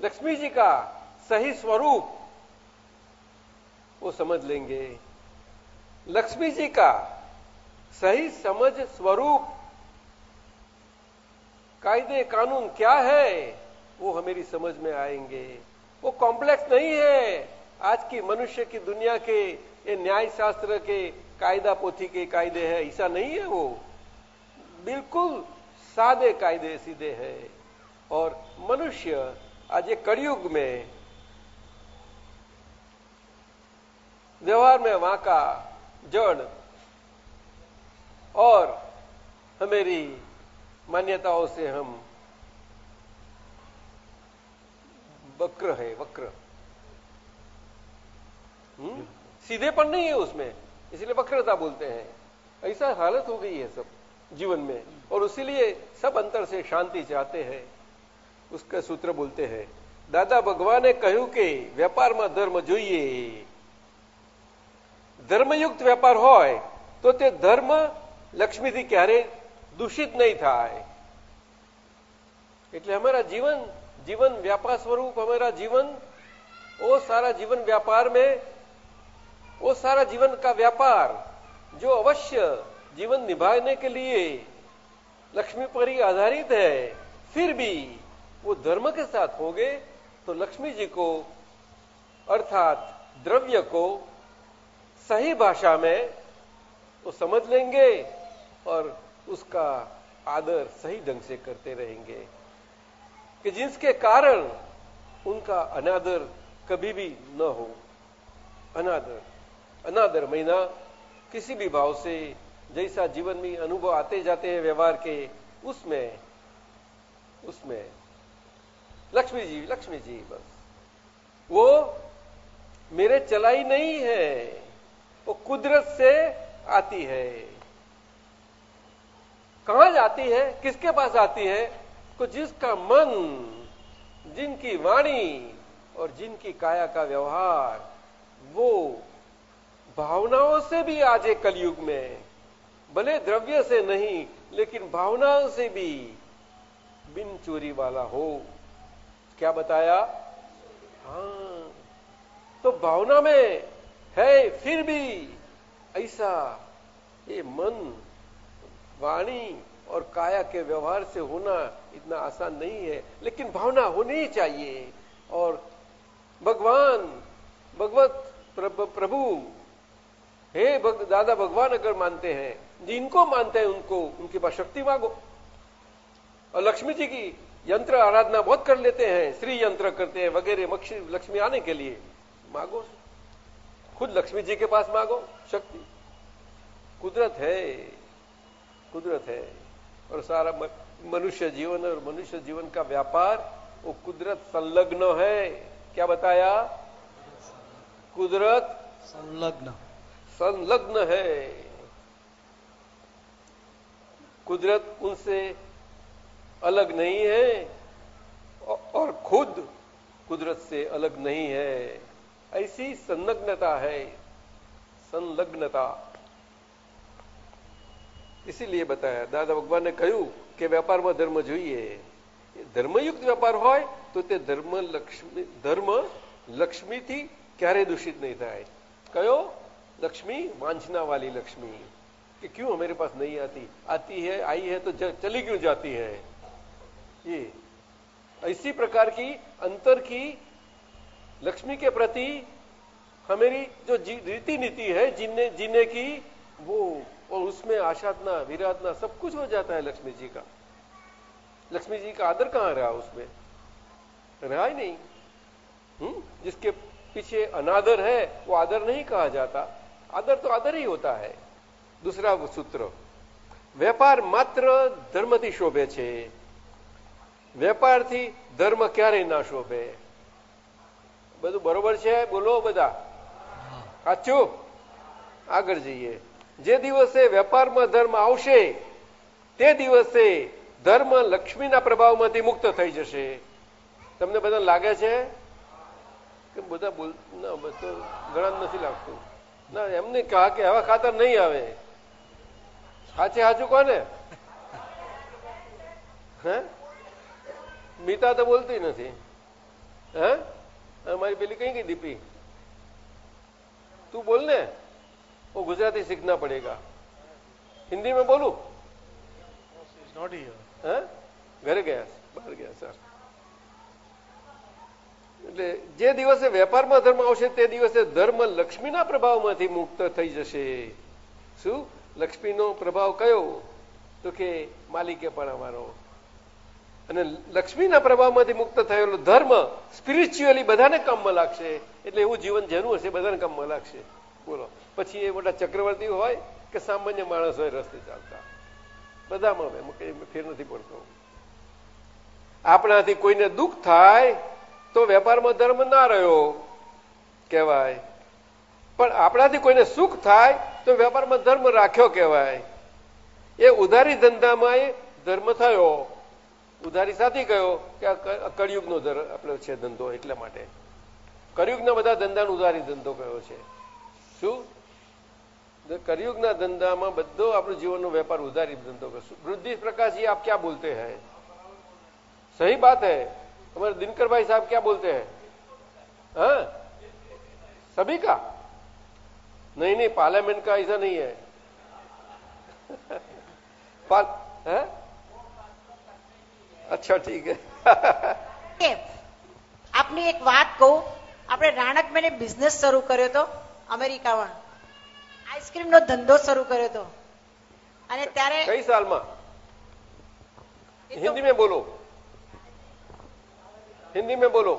लक्ष्मी जी का सही स्वरूप, वो समझ लेंगे। लक्ष्मी जी का सही समझ स्वरूप, कायदे कानून क्या है, वो हमारी समझ में आएँगे। वो कॉम्प्लेक्स नहीं है। आज की मनुष्य की दुनिया के, ये न्याय शास्त्र के कायदा पोथी के कायदे है ऐसा नहीं है वो। बिल्कुल सादे कायदे सीधे हैं। और मनुष्य ये कलयुग में, व्यवहार में वाका जड़ और हमारी मान्यताओं से हम वक्र है, वक्र। हुँ? सीधे पर नहीं है उसमें, इसलिए वक्रता बोलते हैं। ऐसा हालत हो गई है सब जीवन में, और इसीलिए सब अंतर से शांति चाहते हैं। उसका सूत्र बोलते हैं દાદા ભગવાને કહ્યું કે વેપારમાં ધર્મ જોઈએ ધર્મયુક્ત વેપાર હોય તો તે ધર્મ લક્ષ્મીથી ક્યારે દૂષિત નહીં થાય એટલે हमारा जीवन जीवन व्यापार स्वरूप हमारा जीवन वो सारा जीवन व्यापार में वो सारा जीवन का व्यापार जो अवश्य जीवन निभाने के लिए लक्ष्मी पर ही आधारित है फिर भी वो धर्म के साथ होंगे तो लक्ष्मी जी को, अर्थात द्रव्य को सही भाषा में वो समझ लेंगे और उसका आदर सही ढंग से करते रहेंगे। कि जिसके कारण उनका अनादर कभी भी न हो। अनादर अनादर महीना किसी भी भाव से जैसा जीवन में अनुभव आते जाते हैं व्यवहार के, उसमें उसमें लक्ष्मी जी लक्ष्मी जी, बस। वो मेरे चलाई नहीं है, वो कुदरत से आती है। कहाँ जाती है? किसके पास आती है? को जिसका मन, जिनकी वाणी और जिनकी काया का व्यवहार, वो भावनाओं से भी आज एक कलयुग में। भले द्रव्य से नहीं, लेकिन भावनाओं से भी बिन चोरी वाला हो। क्या बताया? हाँ तो भावना में है फिर भी ऐसा ये मन वाणी और काया के व्यवहार से होना इतना आसान नहीं है लेकिन भावना होनी चाहिए। और भगवान भगवत प्रभु हे भग, दादा भगवान अगर मानते हैं जिनको मानते हैं उनको उनके पास शक्ति मांगो। और लक्ष्मी जी की यंत्र आराधना बहुत कर लेते हैं श्री यंत्र करते हैं वगैरह लक्ष्मी आने के लिए। मांगो खुद लक्ष्मी जी के पास मांगो शक्ति। कुदरत है कुदरत है। और सारा मनुष्य जीवन और मनुष्य जीवन का व्यापार वो कुदरत संलग्न है। क्या बताया? कुदरत संलग्न। संलग्न है। कुदरत उनसे अलग नहीं है और खुद कुदरत से अलग नहीं है ऐसी संलग्नता है संलग्नता इसीलिए बताया दादा भगवान ने કહ્યું કે વેપારમાં ધર્મ જોઈએ ધર્મયુક્ત વેપાર હોય તો તે ધર્મ લક્ષ્મી ધર્મ લક્ષ્મીથી ક્યારે દૂષિત નહીં થાય કયો लक्ष्मी वांछना वाली लक्ष्मी कि क्यों हमारे पास नहीं आती आती है आई है तो चली क्यों जाती है ये ऐसी प्रकार की अंतर की लक्ष्मी के प्रति हमारी जो रीति नीति है जीने जीने की वो और उसमें आशातना विराधना सब कुछ हो जाता है लक्ष्मी जी का लक्ष्मी जी का आदर कहां रहा उसमें रहा ही नहीं हम्म जिसके पीछे अनादर है वो आदर नहीं कहा जाता आदर तो आदर ही होता है दूसरा सूत्र વેપાર માત્ર ધર્મથી શોભે છે વેપારથી ધર્મ ક્યારેય ના શોભે. બધું બરોબર છે? બોલો બધા. સાચું? આગળ જઈએ. જે દિવસે વેપારમાં ધર્મ આવશે, તે દિવસે ધર્મ લક્ષ્મીના પ્રભાવમાંથી મુક્ત થઈ જશે. તમને બધા લાગે છે? કે બધા બોલ ના બધું ઘણા નથી લાગતું. ના, એમને કહા કે હવે ખાતર નહીં આવે. સાચે સાચું કોને? હે? મીતા તો બોલતી નથી. હે? મારી પેલી કઈ કઈ દીપી? તું બોલ ને. ઓ ગુજરાતી શીખના પડેગા. હિન્દી મેં બોલું ઘરે ગયા બહાર ગયા સર. એટલે જે દિવસે વેપારમાં ધર્મ આવશે તે દિવસે ધર્મ લક્ષ્મીના પ્રભાવમાંથી મુક્ત થઈ જશે. શું? લક્ષ્મીનો પ્રભાવ કયો? તો કે માલિકે પણ અમારો અને લક્ષ્મીના પ્રભાવમાંથી મુક્ત થયેલો ધર્મ સ્પિરિચ્યુઅલી બધાને કામમાં લાગશે. એટલે એવું જીવન જેનું હશે બધાને કામમાં લાગશે. બોલો. પછી એ મોટા ચક્રવર્તી હોય કે સામાન્ય માણસ હોય રસ્તે ચાલતા. બધામાં ફેર નથી પડતો. આપણાથી કોઈને દુઃખ થાય તો વેપારમાં ધર્મ ના રહ્યો કહેવાય. પણ આપણાથી કોઈને સુખ થાય તો વેપારમાં ધર્મ રાખ્યો કહેવાય. એ ઉધારી ધંધામાં એ ધર્મ થયો. ઉધારી સાથી ગયો કે આ કળિયુગનો આપણો છે ધંધો એટલા માટે. કળિયુગના બધા ધંધાનો ઉધારી ધંધો કયો છે? શું? કળિયુગના ધંધામાં બધો આપણું જીવનનો વેપાર ઉધારી ધંધો કરશું વૃદ્ધિ પ્રકાશજી, આપ ક્યાં બોલતે હૈ? સહી બાત હૈ? અમારે દિનકરભાઈ સાહેબ साहब બોલતે હૈ? हैं हाँ? सभी का नहीं नहीं पार्लियामेंट નહીં ऐसा नहीं અચ્છા ઠીક કે આપની એક વાત કહું આપણે રાણકબેને બિઝનેસ શરૂ કર્યો હતો અમેરિકામાં આઈસ્ક્રીમનો ધંધો શરૂ કર્યો હતો અને ત્યારે કઈ સાલમાં એ તો हिंदी में बोलो हिंदी में बोलो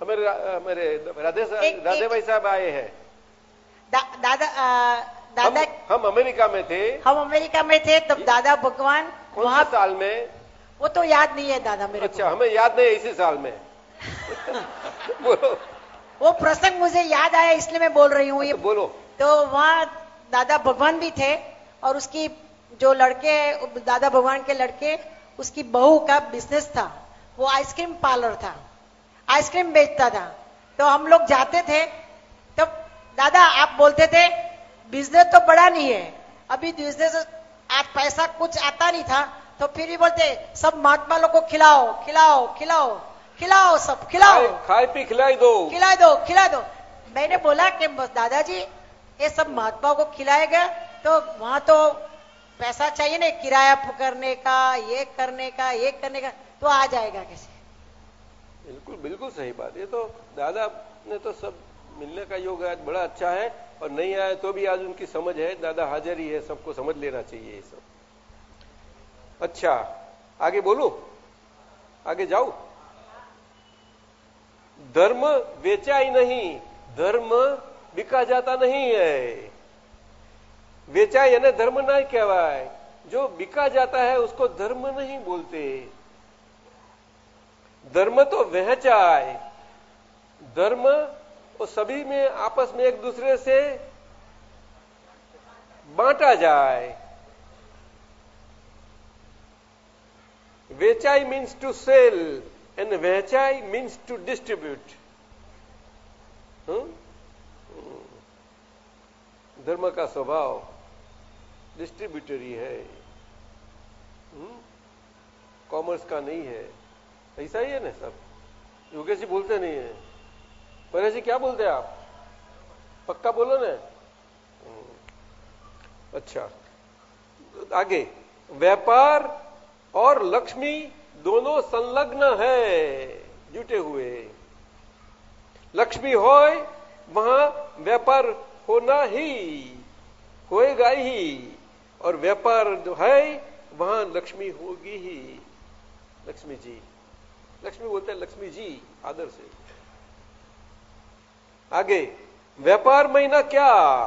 हमारे रा- हमारे राधे सा- एक- राधे एक- भाई साहब आए हैं દા- દાદા અ, हम, દાદા हम अमेरिका में थे हम अमेरिका में थे तब दादा भगवान कौन से वहाँ साल में वो तो याद नहीं है दादा मेरे अच्छा हमें याद नहीं है इसी साल में। बोलो वो प्रसंग मुझे याद आया इसलिए मैं बोल रही हूँ। ये तो बोलो। तो वहाँ दादा भगवान भी थे और उसकी जो लड़के दादा भगवान के लड़के उसकी बहू का बिज़नेस था। वो आइसक्रीम पार्लर था। आइसक्रीम बेचता था। तो हम लोग जाते थे। तो दादा आप बोलते थे बिज़नेस तो बड़ा नहीं है। अभी बिज़नेस आज पैसा कुछ आता नहीं था तो फिर भी बोलते सब महात्मा लोग को खिलाओ खिलाओ खिलाओ खिलाओ सब खिलाओ। खाए पी खिलाई दो। खिला दो खिला दो। मैंने बोला कि दादाजी ये सब महात्माओं को खिलाएगा तो वहाँ तो पैसा चाहिए ना किराया करने का ये करने का ये करने का तो आ जाएगा कैसे? बिल्कुल बिल्कुल सही बात। ये तो दादा ने तो सब मिलने का योग आज बड़ा अच्छा है और नहीं आए तो भी आज उनकी समझ है दादा हाजिर ही है सबको समझ लेना चाहिए ये सब। अच्छा आगे बोलो आगे जाओ धर्म વેચાય નહીં ધર્મ વિકા જાતા નહીં है વેચાય એને ધર્મ ના કહેવાય जो बिका जाता है उसको धर्म नहीं बोलते धर्म तो वहचाए धर्म वो सभी में आपस में एक दूसरे से बांटा जाए वेचाई मीन्स टू सेल एंड वहचाई मीन्स टू डिस्ट्रीब्यूट धर्म का स्वभाव डिस्ट्रीब्यूटरी है? कॉमर्स का नहीं है ऐसा ही है ना सब योगेश जी बोलते नहीं है परेश जी क्या बोलते हैं आप पक्का बोलो ना। अच्छा आगे व्यापार और लक्ष्मी दोनों संलग्न है, जुटे हुए। लक्ष्मी हो वहाँ व्यापार होना ही, होएगा ही। और व्यापार जो है, वहाँ लक्ष्मी होगी ही। लक्ष्मी जी। लक्ष्मी बोलते हैं लक्ष्मी जी, आदर से। आगे, व्यापार महीना क्या?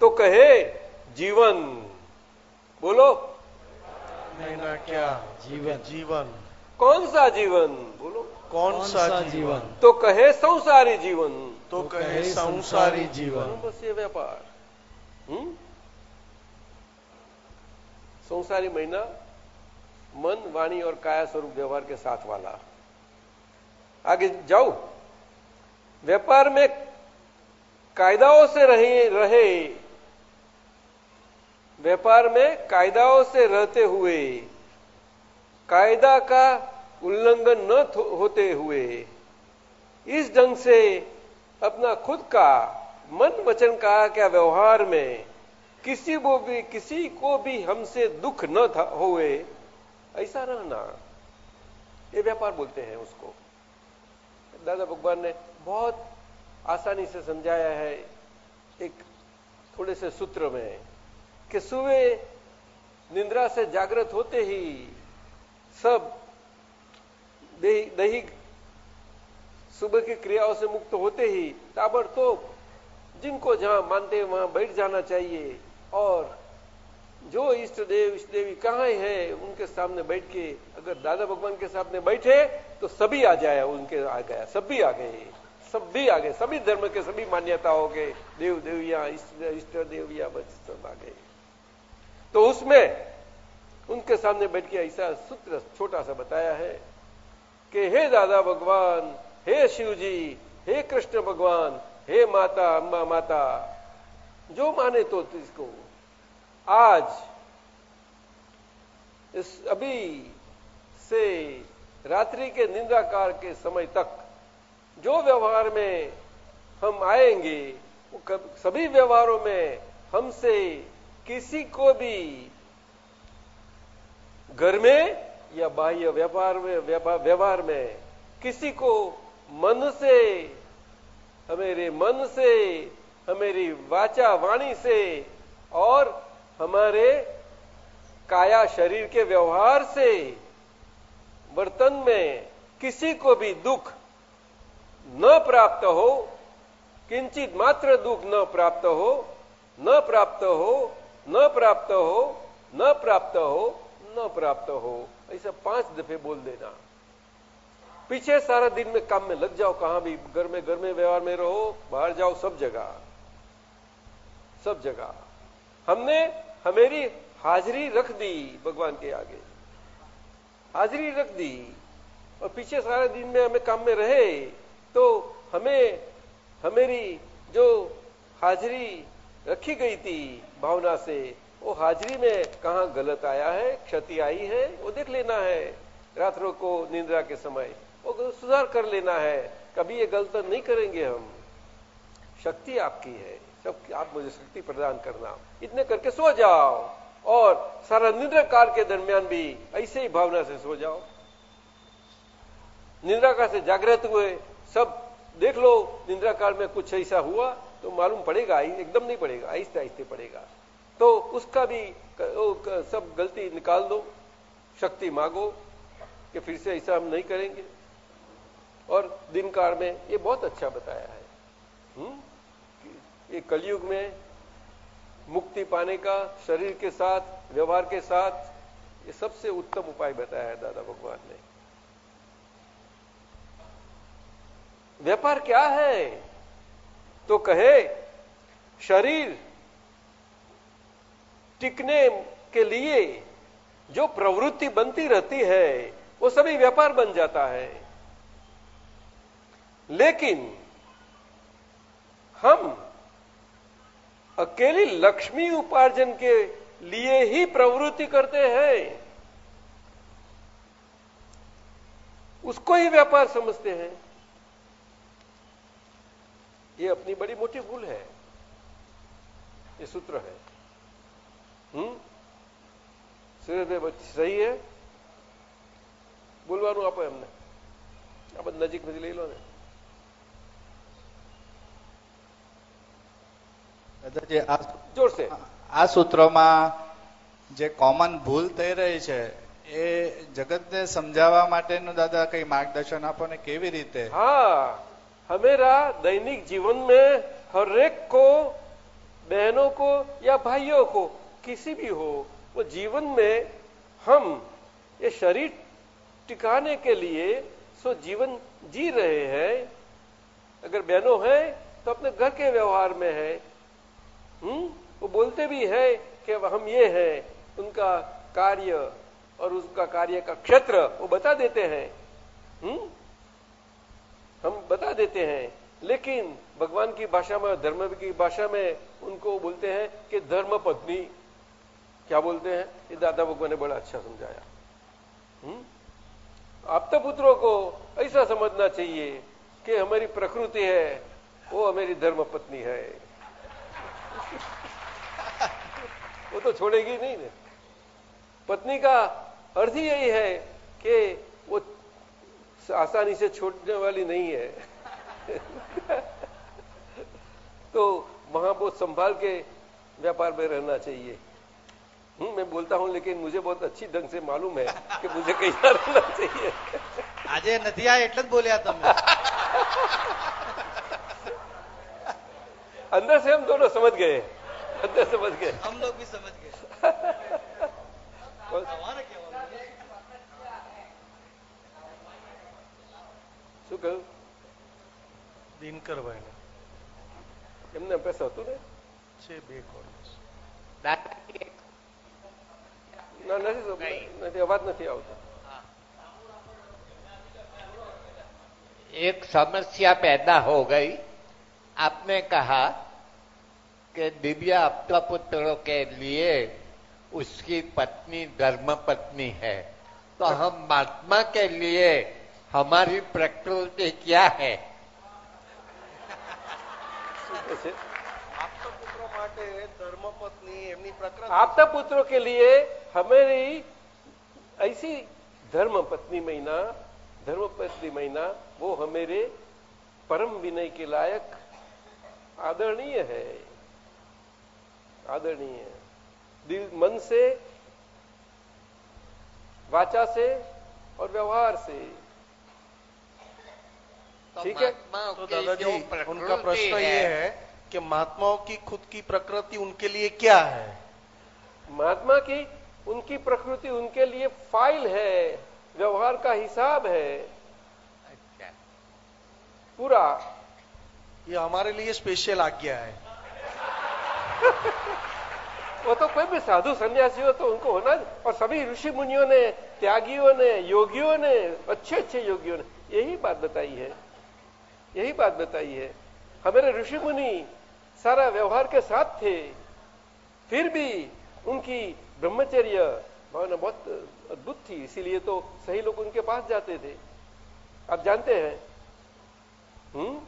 तो कहे, जीवन। बोलो। महीना क्या? जीवन। जीवन। कौन सा जीवन? बोलो। कौन सा जीवन? तो कहे संसारी जीवन। तो कहे संसारी जीवन। बस ये व्यापार। हम्म? संसारी महीना मन वाणी और काया स्वरूप व्यवहार के साथ वाला। आगे जाओ। व्यापार में कायदाओं से रहे रहे व्यापार में कायदाओं से रहते हुए, कायदा का उल्लंघन न होते हुए, इस ढंग से अपना खुद का मन वचन का क्या व्यवहार में किसी को भी किसी को भी हमसे दुख न था होए, ऐसा रहना। ये व्यापार बोलते हैं उसको। दादा भगवान ने बहुत आसानी से समझाया है एक थोड़े से सूत्र में। कि सुबह निंद्रा से जागृत होते ही सब दैहिक सुबह की क्रियाओं से मुक्त होते ही ताबड़तोब जिनको जहाँ मानते हैं वहाँ बैठ जाना चाहिए और जो इष्ट देव, इष्ट देवी कहाँ है, उनके सामने बैठ के अगर दादा भगवान के सामने बैठे तो सभी आ जाए उनके आ गया, सभी आ गए सब भी आ गए, सभी धर्म के सभी मान्यताओं के देव, देविया, इष्ट इष्ट देविया बस सब आ गए। तो उसमें उनके सामने बैठ के ऐसा सूत्र छोटा सा बताया है कि हे दादा भगवान, हे शिव जी हे कृष्ण भगवान, हे माता, अम्मा माता, जो माने तो इसको आज इस अभी से रात्रि के निंद्राकार के समय तक जो व्यवहार में हम आएँगे, वो सभी व्यवहारों में हमसे किसी को भी घर में या बाह्य व्यापार में व्यवहार में किसी को मन से, हमारे मन से, हमारी वाचा वाणी से और हमारे काया शरीर के व्यवहार से बर्तन में किसी को भी दुख न प्राप्त हो, किंचित मात्र दुख न प्राप्त हो, न प्राप्त हो न प्राप्त हो, न प्राप्त हो, न प्राप्त हो। ऐसा पाँच दफे बोल देना। पीछे सारा दिन में काम में लग जाओ, कहाँ भी घर में घर में, व्यवहार में रहो, बाहर जाओ, सब जगह। सब जगह। हमने हमेरी हाजिरी रख दी भगवान के आगे। हाजिरी रख दी। और पीछे सारे दिन में हमें काम में रहे तो हमें, हमेरी जो हाजिरी रखी गई थी। भावना से वो हाजिरी में कहा गलत आया है, क्षति आई है, वो देख लेना है। रात्रों को निंद्रा के समय, वो सुधार कर लेना है। कभी ये गलत नहीं करेंगे हम। शक्ति आपकी है। सब, आप मुझे शक्ति प्रदान करना। इतने करके सो जाओ। और सारा निद्रा काल के दरमियान भी ऐसे ही भावना से सो जाओ। निद्रा काल से जागृत हुए, सब देख लो निद्रा काल में कुछ ऐसा हुआ तो मालूम पड़ेगा एकदम नहीं पड़ेगा, आहिस्ते आहिस्ते पड़ेगा। तो उसका भी सब गलती निकाल दो, शक्ति मांगो कि फिर से ऐसा हम नहीं करेंगे। और दिन काल में ये बहुत अच्छा बताया है हुँ? ये कलयुग में मुक्ति पाने का, शरीर के साथ, व्यवहार के साथ, ये सबसे उत्तम उपाय बताया है दादा भगवान ने। व्यापार क्या है? तो कहे, शरीर टिकने के लिए जो प्रवृत्ति बनती रहती है, वो सभी व्यापार बन जाता है। लेकिन हम अकेली लक्ष्मी उपार्जन के लिए ही प्रवृत्ति करते हैं। उसको ही व्यापार समझते हैं। ये अपनी बड़ी मोटी भूल है ये सूत्र है હમ સુરેશભાઈ સહી હે બોલવાનું આપો એમને આ બધું નજીકમાંથી લઈ લો ને દાદાજી આ જોડશે આ સૂત્રોમાં જે કોમન ભૂલ થઈ રહી છે એ જગતને સમજાવવા માટેનું દાદા કઈ માર્ગદર્શન આપો ને કેવી રીતે हाँ हमेरा दैनिक जीवन में हर एक को, बहनों को या भाइयों को, किसी भी हो, वो जीवन में हम ये शरीर टिकाने के लिए सो जीवन जी रहे हैं। अगर बहनों हैं तो अपने घर के व्यवहार में है। हम्म? वो बोलते भी है कि हम ये हैं, उनका कार्य और उसका कार्य का क्षेत्र वो बता देते हैं। हम्म? हम बता देते हैं। लेकिन भगवान की भाषा में धर्म की भाषा में उनको बोलते हैं कि धर्म पत्नी। क्या बोलते हैं? ये दादा भगवान ने बड़ा अच्छा समझाया। हम्म? आपता पुत्रों को ऐसा समझना चाहिए कि हमारी प्रकृति है, वो हमारी धर्म पत्नी है। वो तो छोड़ेगी नहीं पत्नी का अर्थ ही यही है कि आसानी से छोड़ने वाली नहीं है तो वहां बहुत संभाल के व्यापार में रहना चाहिए हूं मैं बोलता हूं लेकिन मुझे बहुत अच्छी ढंग से मालूम है कि मुझे कैसा रहना चाहिए આજે નથી આ એટલે જ બોલ્યા તમે अंदर से हम दोनों समझ गए अंदर समझ गए हम लोग भी समझ गए શું કહ્યું દિનકરભાઈને એમને પૈસા હતું ને છે બે કોર્નર્સ ના નથી સમ- નથી અવાજ નથી આવતો एक समस्या पैदा हो गई आपने कहा कि दिव्या अपना पुत्रों के लिए उसकी पत्नी धर्म पत्नी है तो हम महात्मा के लिए हमारी प्रकृति क्या है આપતા પુત્રો માટે ધર્મપત્ની એમની પ્રકૃતિ आपता पुत्रों के लिए हमारी ऐसी धर्म पत्नी महीना धर्म पत्नी महीना वो हमारे परम विनय के लायक आदरणीय है आदरणीय है दिल मन से वाचा से और व्यवहार से तो ठीक है? तो दादाजी उनका प्रश्न ये है है कि महात्माओं की खुद की प्रकृति उनके लिए क्या है? महात्मा की उनकी प्रकृति उनके लिए फ़ाइल है व्यवहार का हिसाब है। अच्छा। पूरा। ये हमारे लिए स्पेशल आज्ञा है। वो तो कोई भी साधु सन्यासी हो तो उनको होना और सभी ऋषि मुनियों ने त्यागियों ने योगियों ने अच्छे अच्छे योगियों ने यही बात बताई है। यही बात बताई है। हमारे ऋषि मुनि सारा व्यवहार के साथ थे। फिर भी उनकी ब्रह्मचर्य भावना बहुत अद्भुत थी, इसीलिए तो सही लोग उनके पास जाते थे। आप जानते हैं हम्म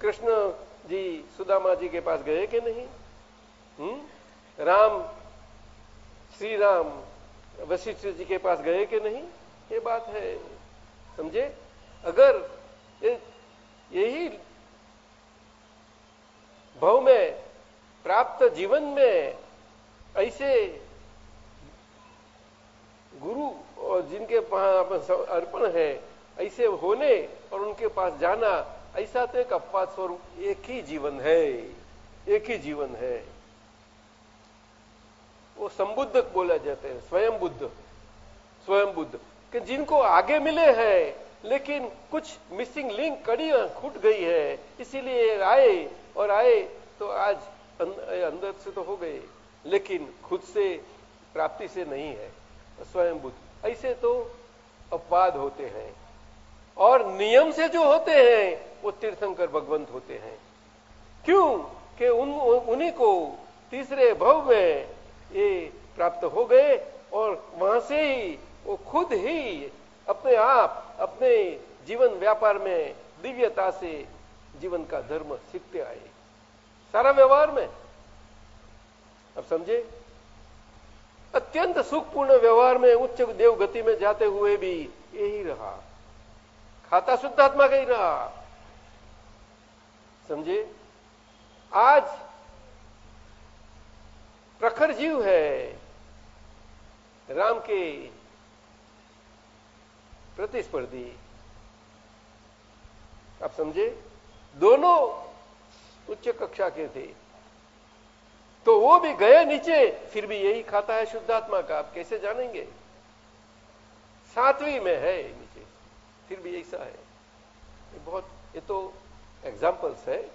कृष्ण जी सुदामा जी के पास गए कि नहीं? हम्म राम श्री राम वशिष्ठ जी के पास गए कि नहीं? ये बात है, समझे? अगर यही भव में, प्राप्त जीवन में ऐसे गुरु और जिनके पास अर्पण है, ऐसे होने और उनके पास जाना, ऐसा तो एक अपवाद स्वरूप, एक ही जीवन है, एक ही जीवन है। वो संबुद्ध बोला जाते हैं, स्वयं बुद्ध स्वयं बुद्ध, कि जिनको आगे मिले हैं लेकिन कुछ मिसिंग लिंक कड़ियाँ खुट गई है, इसीलिए आए और आए तो आज अंदर से तो हो गए, लेकिन खुद से प्राप्ति से नहीं है, स्वयं बुद्ध। ऐसे तो अपवाद होते हैं और नियम से जो होते हैं, वो तीर्थंकर भगवंत होते हैं। क्यों? कि उन, उन्हीं को तीसरे भव में ये प्राप्त हो गए और वहाँ से ही वो खुद ही अपने आप, अपने जीवन व्यापार में दिव्यता से जीवन का धर्म सीखते आए। सारा व्यवहार में। अब समझे? अत्यंत सुखपूर्ण व्यवहार में, उच्च देव गति में जाते हुए भी यही रहा। खाता शुद्धात्मा का ही रहा। समझे? आज प्रखर जीव है। राम के प्रतिस्पर्धी। आप समझे? दोनों उच्च कक्षा के थे। तो वो भी गए नीचे, फिर भी यही खाता है शुद्धात्मा का। आप कैसे जानेंगे? सातवीं में है नीचे, फिर भी ऐसा है। ये बहुत, ये तो एग्जाम्पल्स है।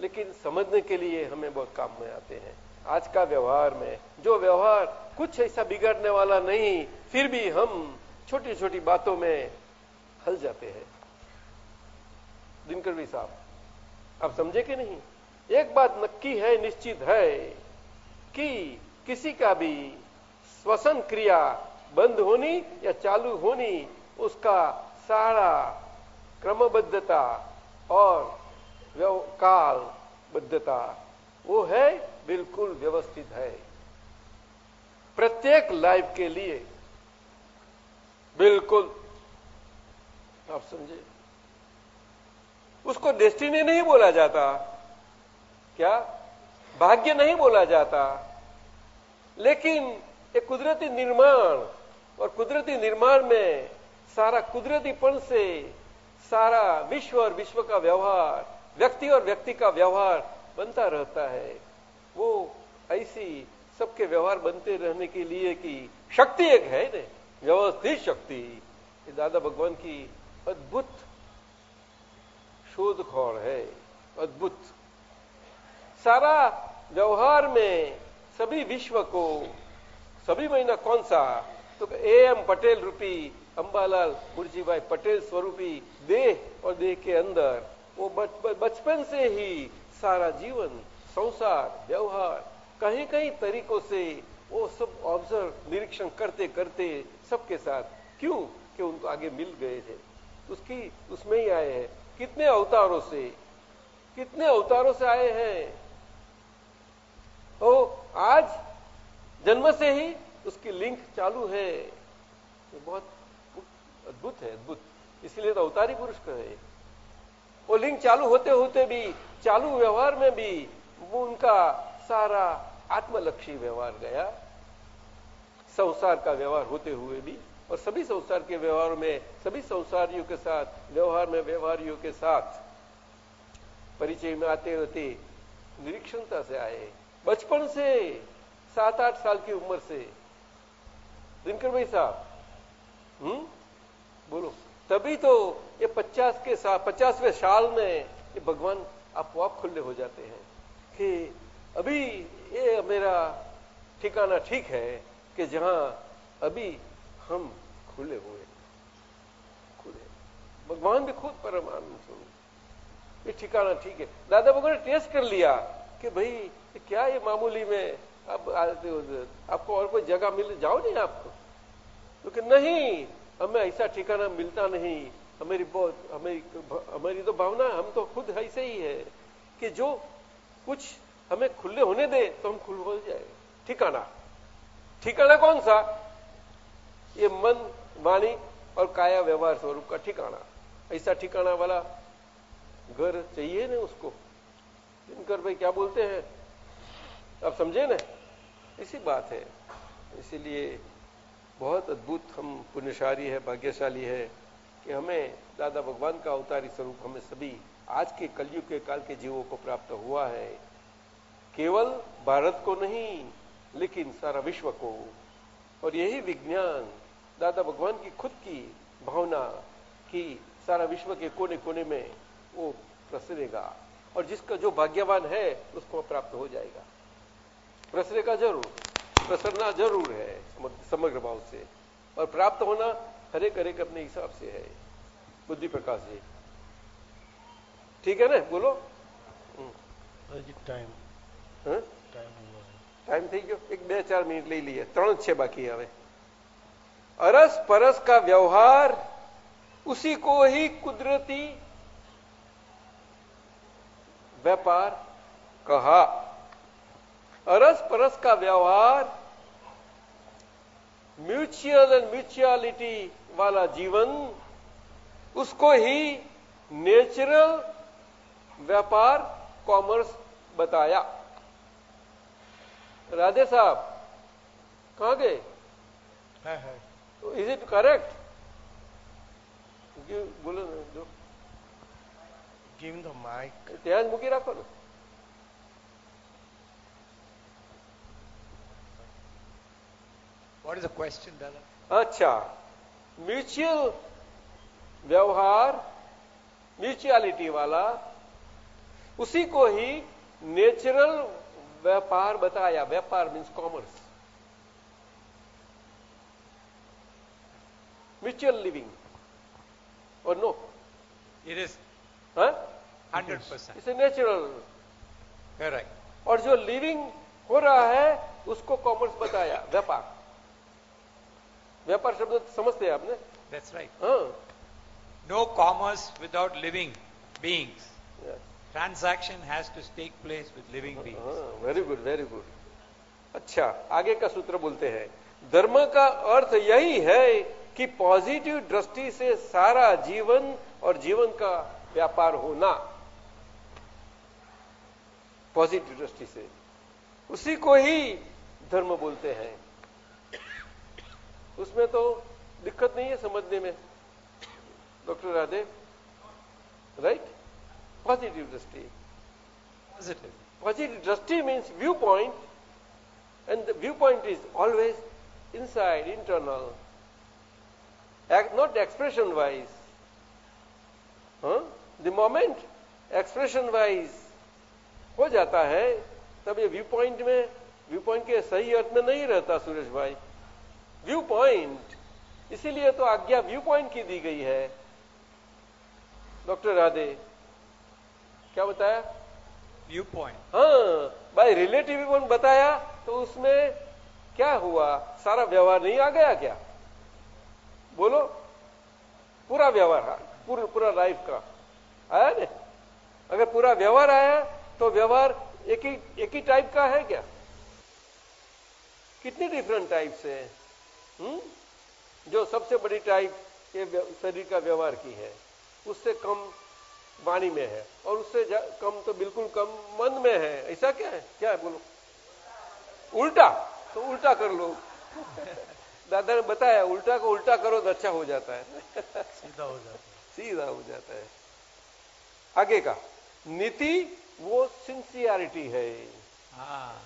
लेकिन समझने के लिए हमें बहुत काम में आते हैं। आज का व्यवहार में, जो व्यवहार कुछ ऐसा बिगड़ने वाला नहीं, फिर भी हम छोटी छोटी बातों में हल जाते हैं। दिनकर भी साहब, आप समझे कि नहीं? एक बात नक्की है, निश्चित है कि किसी का भी श्वसन क्रिया बंद होनी या चालू होनी, उसका सारा क्रमबद्धता और कालबद्धता वो है बिल्कुल व्यवस्थित है। प्रत्येक लाइफ के लिए बिल्कुल। आप समझे? उसको डेस्टिनी नहीं बोला जाता। क्या? भाग्य नहीं बोला जाता। लेकिन एक कुदरती निर्माण और कुदरती निर्माण में सारा कुदरतीपन से सारा विश्व और विश्व का व्यवहार, व्यक्ति और व्यक्ति का व्यवहार बनता रहता है। वो ऐसी सबके व्यवहार बनते रहने के लिए की शक्ति एक है ने? व्यवस्थित शक्ति, ये दादा भगवान की अद्भुत शोधखोड़ है, अद्भुत। सारा व्यवहार में सभी विश्व को, सभी महीना कौन सा? तो ए एम पटेल रूपी, अंबालाल मुर्जी भाई पटेल स्वरूपी देह और देह के अंदर, वो बचपन से ही सारा जीवन, संसार, व्यवहार कहीं कहीं तरीकों से वो सब ऑब्ज़र्व निरीक्षण करते करते सबके साथ। क्यों? कि उनको आगे मिल गए थे। उसकी, उसमें ही आए हैं। कितने अवतारों से? कितने अवतारों से आए हैं? तो आज जन्म से ही उसकी लिंक चालू है। ये बहुत अद्भुत है, अद्भुत। इसलिए तो अवतारी पुरुष कहे। वो लिंक चालू होते होते भी, चालू व्यवहार में भी, वो उनका सारा आत्मलक्षी व्यवहार गया। संसार का व्यवहार होते हुए भी और सभी संसार के व्यवहार में, सभी संसारियों के साथ, व्यवहार में व्यवहारियों के साथ परिचय में आते होते निरीक्षणता से आए। बचपन से सात आठ साल की उम्र से। दिनकर भाई साहब हम्म? बोलो। तभी तो ये पचास के साथ पचासवें साल में ये भगवान आप खुले हो जाते हैं कि अभी ये मेरा ठिकाना ठीक है कि जहाँ अभी हम खुले हुए खुले। भगवान भी खुद परमानंद स्वरूप ये ठिकाना ठीक है। दादा भगवान ने टेस्ट कर लिया कि भाई क्या ये मामूली में अब आपको और कोई जगह मिल, जाओ नहीं आपको? क्योंकि तो नहीं, हमें ऐसा ठिकाना मिलता नहीं। हमारी बहुत, हमारी हमारी तो भावना, हम तो खुद ऐसे ही है कि जो कुछ हमें खुले होने दे तो हम खुल हो जाए। ठिकाना। ठिकाना कौन सा? ये मन, वाणी और काया व्यवहार स्वरूप का ठिकाना। ऐसा ठिकाना वाला घर चाहिए ना उसको? दिनकर भाई क्या बोलते हैं? आप समझे ना? इसी बात है। इसीलिए बहुत अद्भुत हम पुण्यशाली है, भाग्यशाली है कि हमें दादा भगवान का अवतारी स्वरूप हमें सभी आज के कलयुग के काल के जीवों को प्राप्त हुआ है। केवल भारत को नहीं लेकिन सारा विश्व को। और यही विज्ञान दादा भगवान की खुद की भावना की सारा विश्व के कोने कोने में वो प्रसरेगा। और जिसका जो भाग्यवान है उसको प्राप्त हो जाएगा। प्रसरेगा ज़रूर। प्रसरना ज़रूर है समग्र भाव से। और प्राप्त होना हरेक हरेक अपने हिसाब से है। बुद्धि प्रकाश जी ठीक है ना? बोलो। टाइम टाइम થઈ ગયો એક બે ચાર મિનિટ લઈ લઈએ ત્રણ છે બાકી હવે અરસ પરસ का व्यवहार उसी को ही कुदरती व्यापार कहा अरस परस का व्यवहार म्यूचुअल एंड म्यूचुअलिटी वाला जीवन उसको ही नेचुरल व्यापार कॉमर्स बताया राधे साहब कहां गए इज इट करेक्ट બોલો ને જો ગીવ ધ માઇક ત્યાં જ મૂકી રાખો ને What is the question, Dada? अच्छा म्यूचुअल व्यवहार म्यूचुअलिटी वाला उसी को ही नेचुरल व्यापार बताया व्यापार मीन्स कॉमर्स म्यूचुअल लिविंग और no It is hundred percent it's natural correct और जो लिविंग हो रहा है उसको कॉमर्स बताया व्यापार व्यापार शब्द समझते हैं आपने That's right. हाँ No commerce without living Transaction has to take place with living beings. Very good very good अच्छा आगे का सूत्र बोलते हैं। धर्म का अर्थ यही है कि पॉजिटिव दृष्टि से सारा जीवन और जीवन का व्यापार होना। पॉजिटिव दृष्टि से। उसी को ही धर्म बोलते हैं। उसमें तो दिक्कत नहीं है समझने में। डॉक्टर राधे राइट पॉजिटिव दृष्टि Positive. Positive drashti means viewpoint, and the viewpoint is always inside, internal, not expression wise. Huh? The moment expression wise हो जाता है तब ये व्यू पॉइंट में व्यू पॉइंट के सही अर्थ में नहीं रहता सुरेश भाई व्यू पॉइंट इसीलिए तो आज्ञा व्यू पॉइंट की दी गई है डॉक्टर राधे क्या बताया? Viewpoint. हाँ बाय रिलेटिव बताया? तो उसमें क्या हुआ? सारा व्यवहार नहीं आ गया क्या? बोलो। पूरा व्यवहार हाँ, पूरा पूरा लाइफ का। आया ने? अगर पूरा व्यवहार आया तो व्यवहार एक ही एक ही टाइप का है क्या? कितनी डिफरेंट टाइप्स है? हुँ? जो सबसे बड़ी टाइप ये शरीर का व्यवहार की है उससे कम वाणी में है और उससे कम तो बिल्कुल कम मन में है। ऐसा क्या है? क्या है बोलो? उल्टा तो उल्टा कर लो। दादा ने बताया उल्टा को उल्टा करो तो अच्छा हो जाता है। सीधा हो जाता है। सीधा हो जाता है। आगे का नीति वो सिंसियरिटी है। हाँ।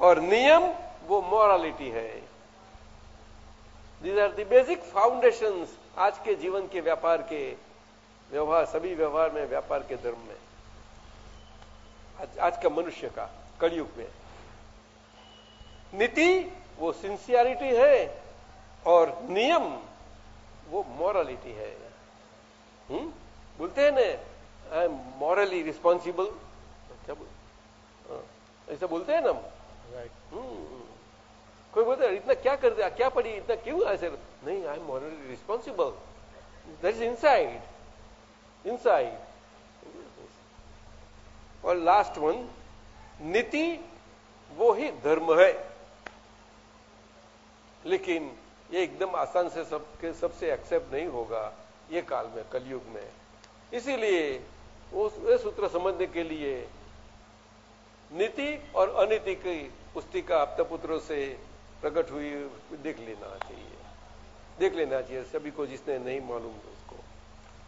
और नियम वो मॉरालिटी है। These are the basic foundation आज के जीवन के व्यापार के। व्यवहार सभी व्यवहार में व्यापार के धर्म में। आज, आज का मनुष्य का कलयुग में। नीति वो सिंसियरिटी है और नियम वो मॉरलिटी है। हुँ? बोलते हैं ना आई एम मॉरली रिस्पॉन्सिबल क्या बोल। हाँ, ऐसा बोलते हैं ना हम। हम्म, कोई बोलते है इतना क्या कर दिया क्या पड़ी इतना क्यों ऐसे? नहीं I am morally responsible that is inside inside और लास्ट वन नीति वो ही धर्म है। लेकिन ये एकदम आसान से सबके सबसे एक्सेप्ट नहीं होगा ये काल में, कलयुग में। इसीलिए वो सूत्र समझने के लिए नीति और अनिति की पुस्तिका अपतपुत्रों से प्रकट हुई, देख लेना चाहिए। देख लेना चाहिए, सभी को जिसने नहीं मालूम उसको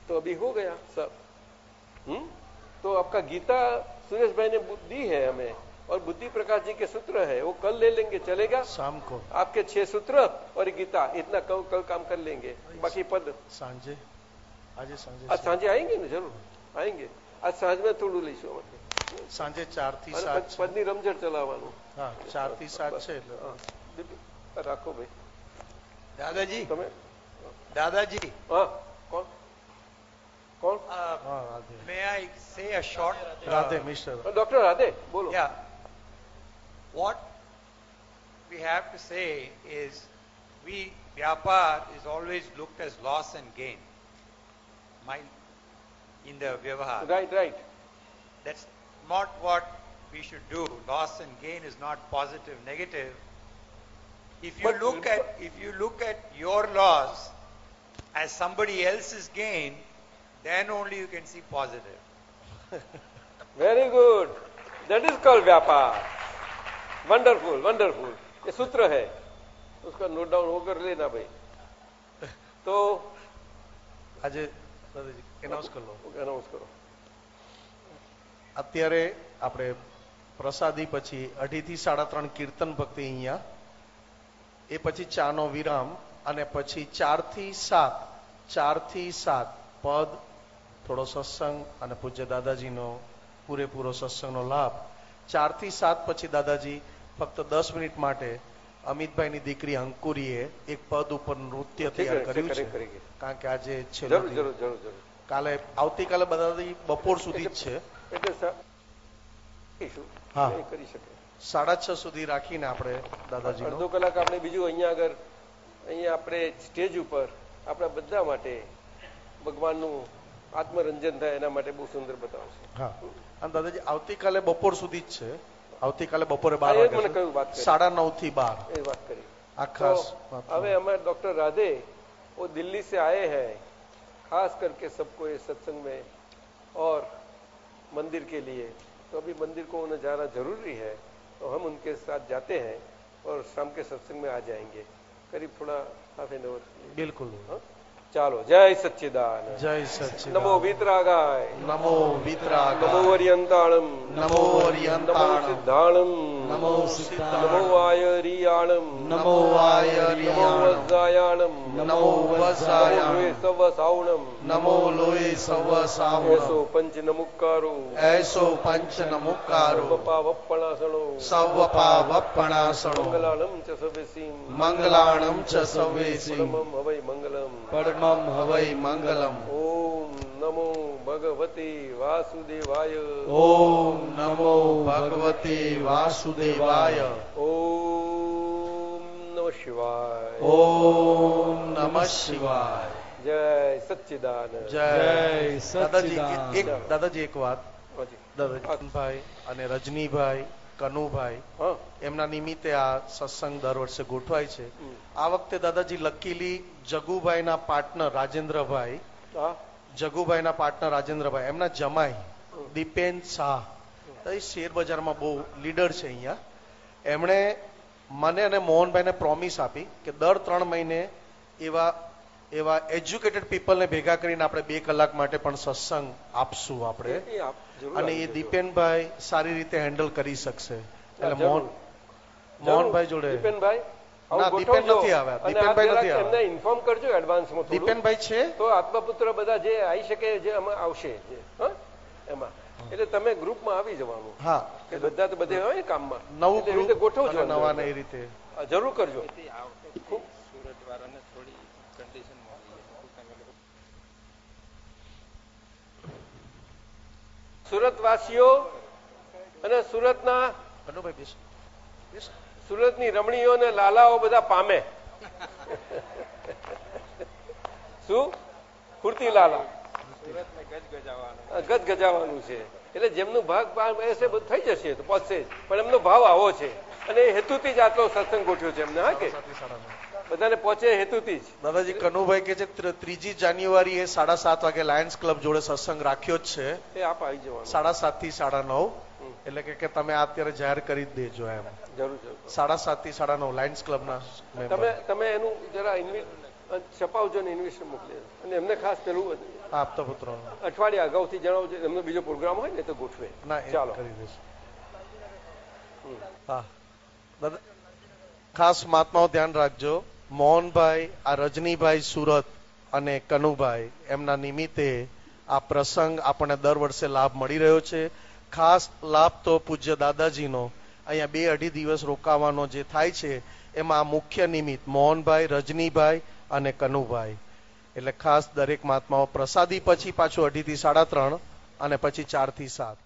तो अभी हो गया सब हम्म तो आपका गीता सुरेश भाई ने दी है हमें और बुद्धि प्रकाश जी के सूत्र है वो कल ले लेंगे चलेगा शाम को आपके छह सूत्र और गीता इतना कल कल काम कर लेंगे बाकी पद સાંજે આજે સાંજે आज सांझे आएंगे ना जरूर आएंगे आज सांझ में થોડું લઈશું અમારે સાંજે ચાર થી અને સાત પદ- પદની રમઝટ ચલાવવાનું હા ચાર થી સાત છે એટલે હા. રાખો ભાઈ दादाजी તમે दादाजी હા કોણ કોણ હા Radhe may I say a short Radhe mister doctor Radhe બોલો Yeah. What we have to say is we vyapar is always looked as loss and gain. My in the vyavahar. Right right That's not what we should do. Loss and gain is not positive, negative. If you But- look at if you look at your loss as somebody else's gain, then only you can see positive. Very good that is called व्यापार wonderful wonderful ये सूत्र है उसका note down होकर लेना भाई तो આજે દાદાજી એનાઉન્સ કરી લો अनाउंस करो અત્યારે આપણે પ્રસાદી પછી અઢીથી સાડા ત્રણ કીર્તન ભક્તિ અહીંયા એ પછી ચાનો વિરામ અને પછી ચારથી સાત ચારથી સાત પદ થોડો સત્સંગ અને પૂજ્ય દાદાજીનો પૂરેપૂરો સત્સંગનો લાભ. ચારથી સાત પછી દાદાજી ફક્ત દસ મિનિટ માટે અમિતભાઈની દીકરી અંકુરીએ એક પદ ઉપર નૃત્ય તૈયાર કર્યું છે. કારણ કે આજે છેલ્લો કાલે આવતીકાલે બધા બપોર સુધી જ છે. હા. કરી શકે. સાડા છ સુધી રાખીને આપણે દાદાજી અડધો કલાક આપણે બીજું અહીંયા આગળ અહીંયા આપણે સ્ટેજ ઉપર આપણા બધા માટે ભગવાનનું આત્મરંજન થાય એના માટે બહુ સુંદર બતાવશે હા અને દાદાજી આવતીકાલે બપોર સુધી જ છે આવતીકાલે બપોરે બાર હા, એ જ મને વાગે કહ્યું વાત કરી. સાડા નવ થી બાર એ વાત કરી આખા तो हमें हमारे डॉक्टर राधे वो दिल्ली से आए हैं खास करके सबको ये सत्संग में और मंदिर के लिए तो अभी मंदिर को उन्हें जाना जरूरी है तो हम उनके साथ जाते हैं और शाम के सत्संग में आ जाएंगे करीब थोड़ा हाफ एन आवर બિલકુલ ચાલો જય સચ્ચિદાન જય સચ્ચિદાનંદ. નમો વિતરાગાય. નમો વિતરાગાય. નમો વરિયંતાણમ. નમો વરિયંતાણમ. નમો સિદ્ધાણમ. નમો સિદ્ધાણમ. નમો વાયરિયાણમ. નમો વાયરિયાણમ. નમો વજ્જાયાણમ નમો વજ્જાયાણમ. નમો સવ સાવણમ નમો લોય સવ સાવણમ એસો પંચ નમુકારો એસો પંચ નમુકારો વપ્પણાસણો સવપા વપ્પણાસણો મંગલાણમ ચ સવેસીમ. મંગલાણમ ચ સવેસી પરમમ હવૈ મંગલમ. પરમમ હવૈ મંગલમ. ઓમ નમો ભગવતી વાસુદેવાય. ઓમ નમો ભગવતી વાસુદેવાય. ઓમ શિવાય. ઓમ નમઃ શિવાય. જય સચ્ચિદાનંદ. જય જય દાદાજી. એક દાદાજી એક વાત. દાદાજી અને રજનીભાઈ કનુભાઈ હા. એમના નિમિત્તે આ સત્સંગ દર વર્ષે ગોઠવાય છે. આ વખતે દાદાજી લકીલી જગુભાઈના પાર્ટનર રાજેન્દ્રભાઈ જગુભાઈ જગુભાઈના પાર્ટનર રાજેન્દ્રભાઈ એમના જમાઈ દીપેન શાહ. એ શેર બજારમાં બહુ લીડર છે અહીંયા. એમણે મને અને મોહનભાઈને પ્રોમિસ આપી કે દર ત્રણ મહિને એવા એવા એજ્યુકેટેડ પીપલને ભેગા કરીને આપણે બે કલાક માટે પણ સત્સંગ આપશું આપણે. અને એ દીપેનભાઈ સારી રીતે હેન્ડલ કરી શકશે. એટલે મોહન મોહનભાઈ જોડે દીપેનભાઈ આવું ના, દીપેન નથી આવ્યા. દીપેનભાઈ નથી આવ્યા. એમને ઇન્ફોર્મ કરજો એડવાન્સમાં થોડું. દીપેનભાઈ છે? તો આત્મપુત્ર બધા જે આવી શકે જે આવશે? એમાં. એટલે તમે ગ્રુપમાં આવી જવાનું. હા. કે બધા તો બધે હોય ને કામમાં. નવું રીતે ગોઠવજો અને નવા એ રીતે. જરૂર કરજો. સુરત વાસીઓ અને સુરતના સુરત. સુરતની રમણીઓ અને લાલાઓ બધા પામે. શું? ફૂર્તિ લાલા. ગજ ગજાવાનું છે. એટલે જેમનું ભાગ હશે બધું થઈ જશે તો પહોંચશે પણ એમનો ભાવ આવો છે. અને હેતુથી જ આટલો સત્સંગ ગોઠવ્યો છે એમને હા કે? બધાને પહોંચે હેતુથી જ. દાદાજી કનુભાઈ કે છે ત્રીજી જાન્યુઆરી એ સાડા સાત વાગે લાયન્સ ક્લબ જોડે સત્સંગ રાખ્યો જ છે. એ આપ આવી જવાનું. સાડા સાતથી સાડા નવ. એટલે કે કે તમે અત્યારે જાહેર કરી દેજો એમ. જરૂર જરૂર. સાડા સાતથી સાડા નવ લાયન્સ ક્લબના. તમે તમે એનું જરા ઇન્વિટ છપાવજો ને ઇન્વિટેશન મોકલી અને એમને ખાસ પેલું આપતા પુત્રો અઠવાડિયા અગાઉથી જણાવજો એમનો બીજો પ્રોગ્રામ હોય ને તો ગોઠવે. ના ચાલો. કરી દઈશ. હા. ખાસ મહાત્માઓ ધ્યાન રાખજો. મોહનભાઈ, આ રજનીભાઈ સુરત અને કનુભાઈ, એમના નિમિત્તે આ પ્રસંગ આપણને દર વર્ષે લાભ મળી રહ્યો છે. ખાસ લાભ તો પૂજ્ય દાદાજીનો. અહીંયા બે અઢી દિવસ રોકાવાનો જે થાય છે, એમાં આ મુખ્ય નિમિત્ત મોહનભાઈ, રજનીભાઈ અને કનુભાઈ. એટલે ખાસ દરેક મહાત્માઓ પ્રસાદી પછી પાછું અઢીથી સાડા ત્રણ અને પછી ચારથી સાત.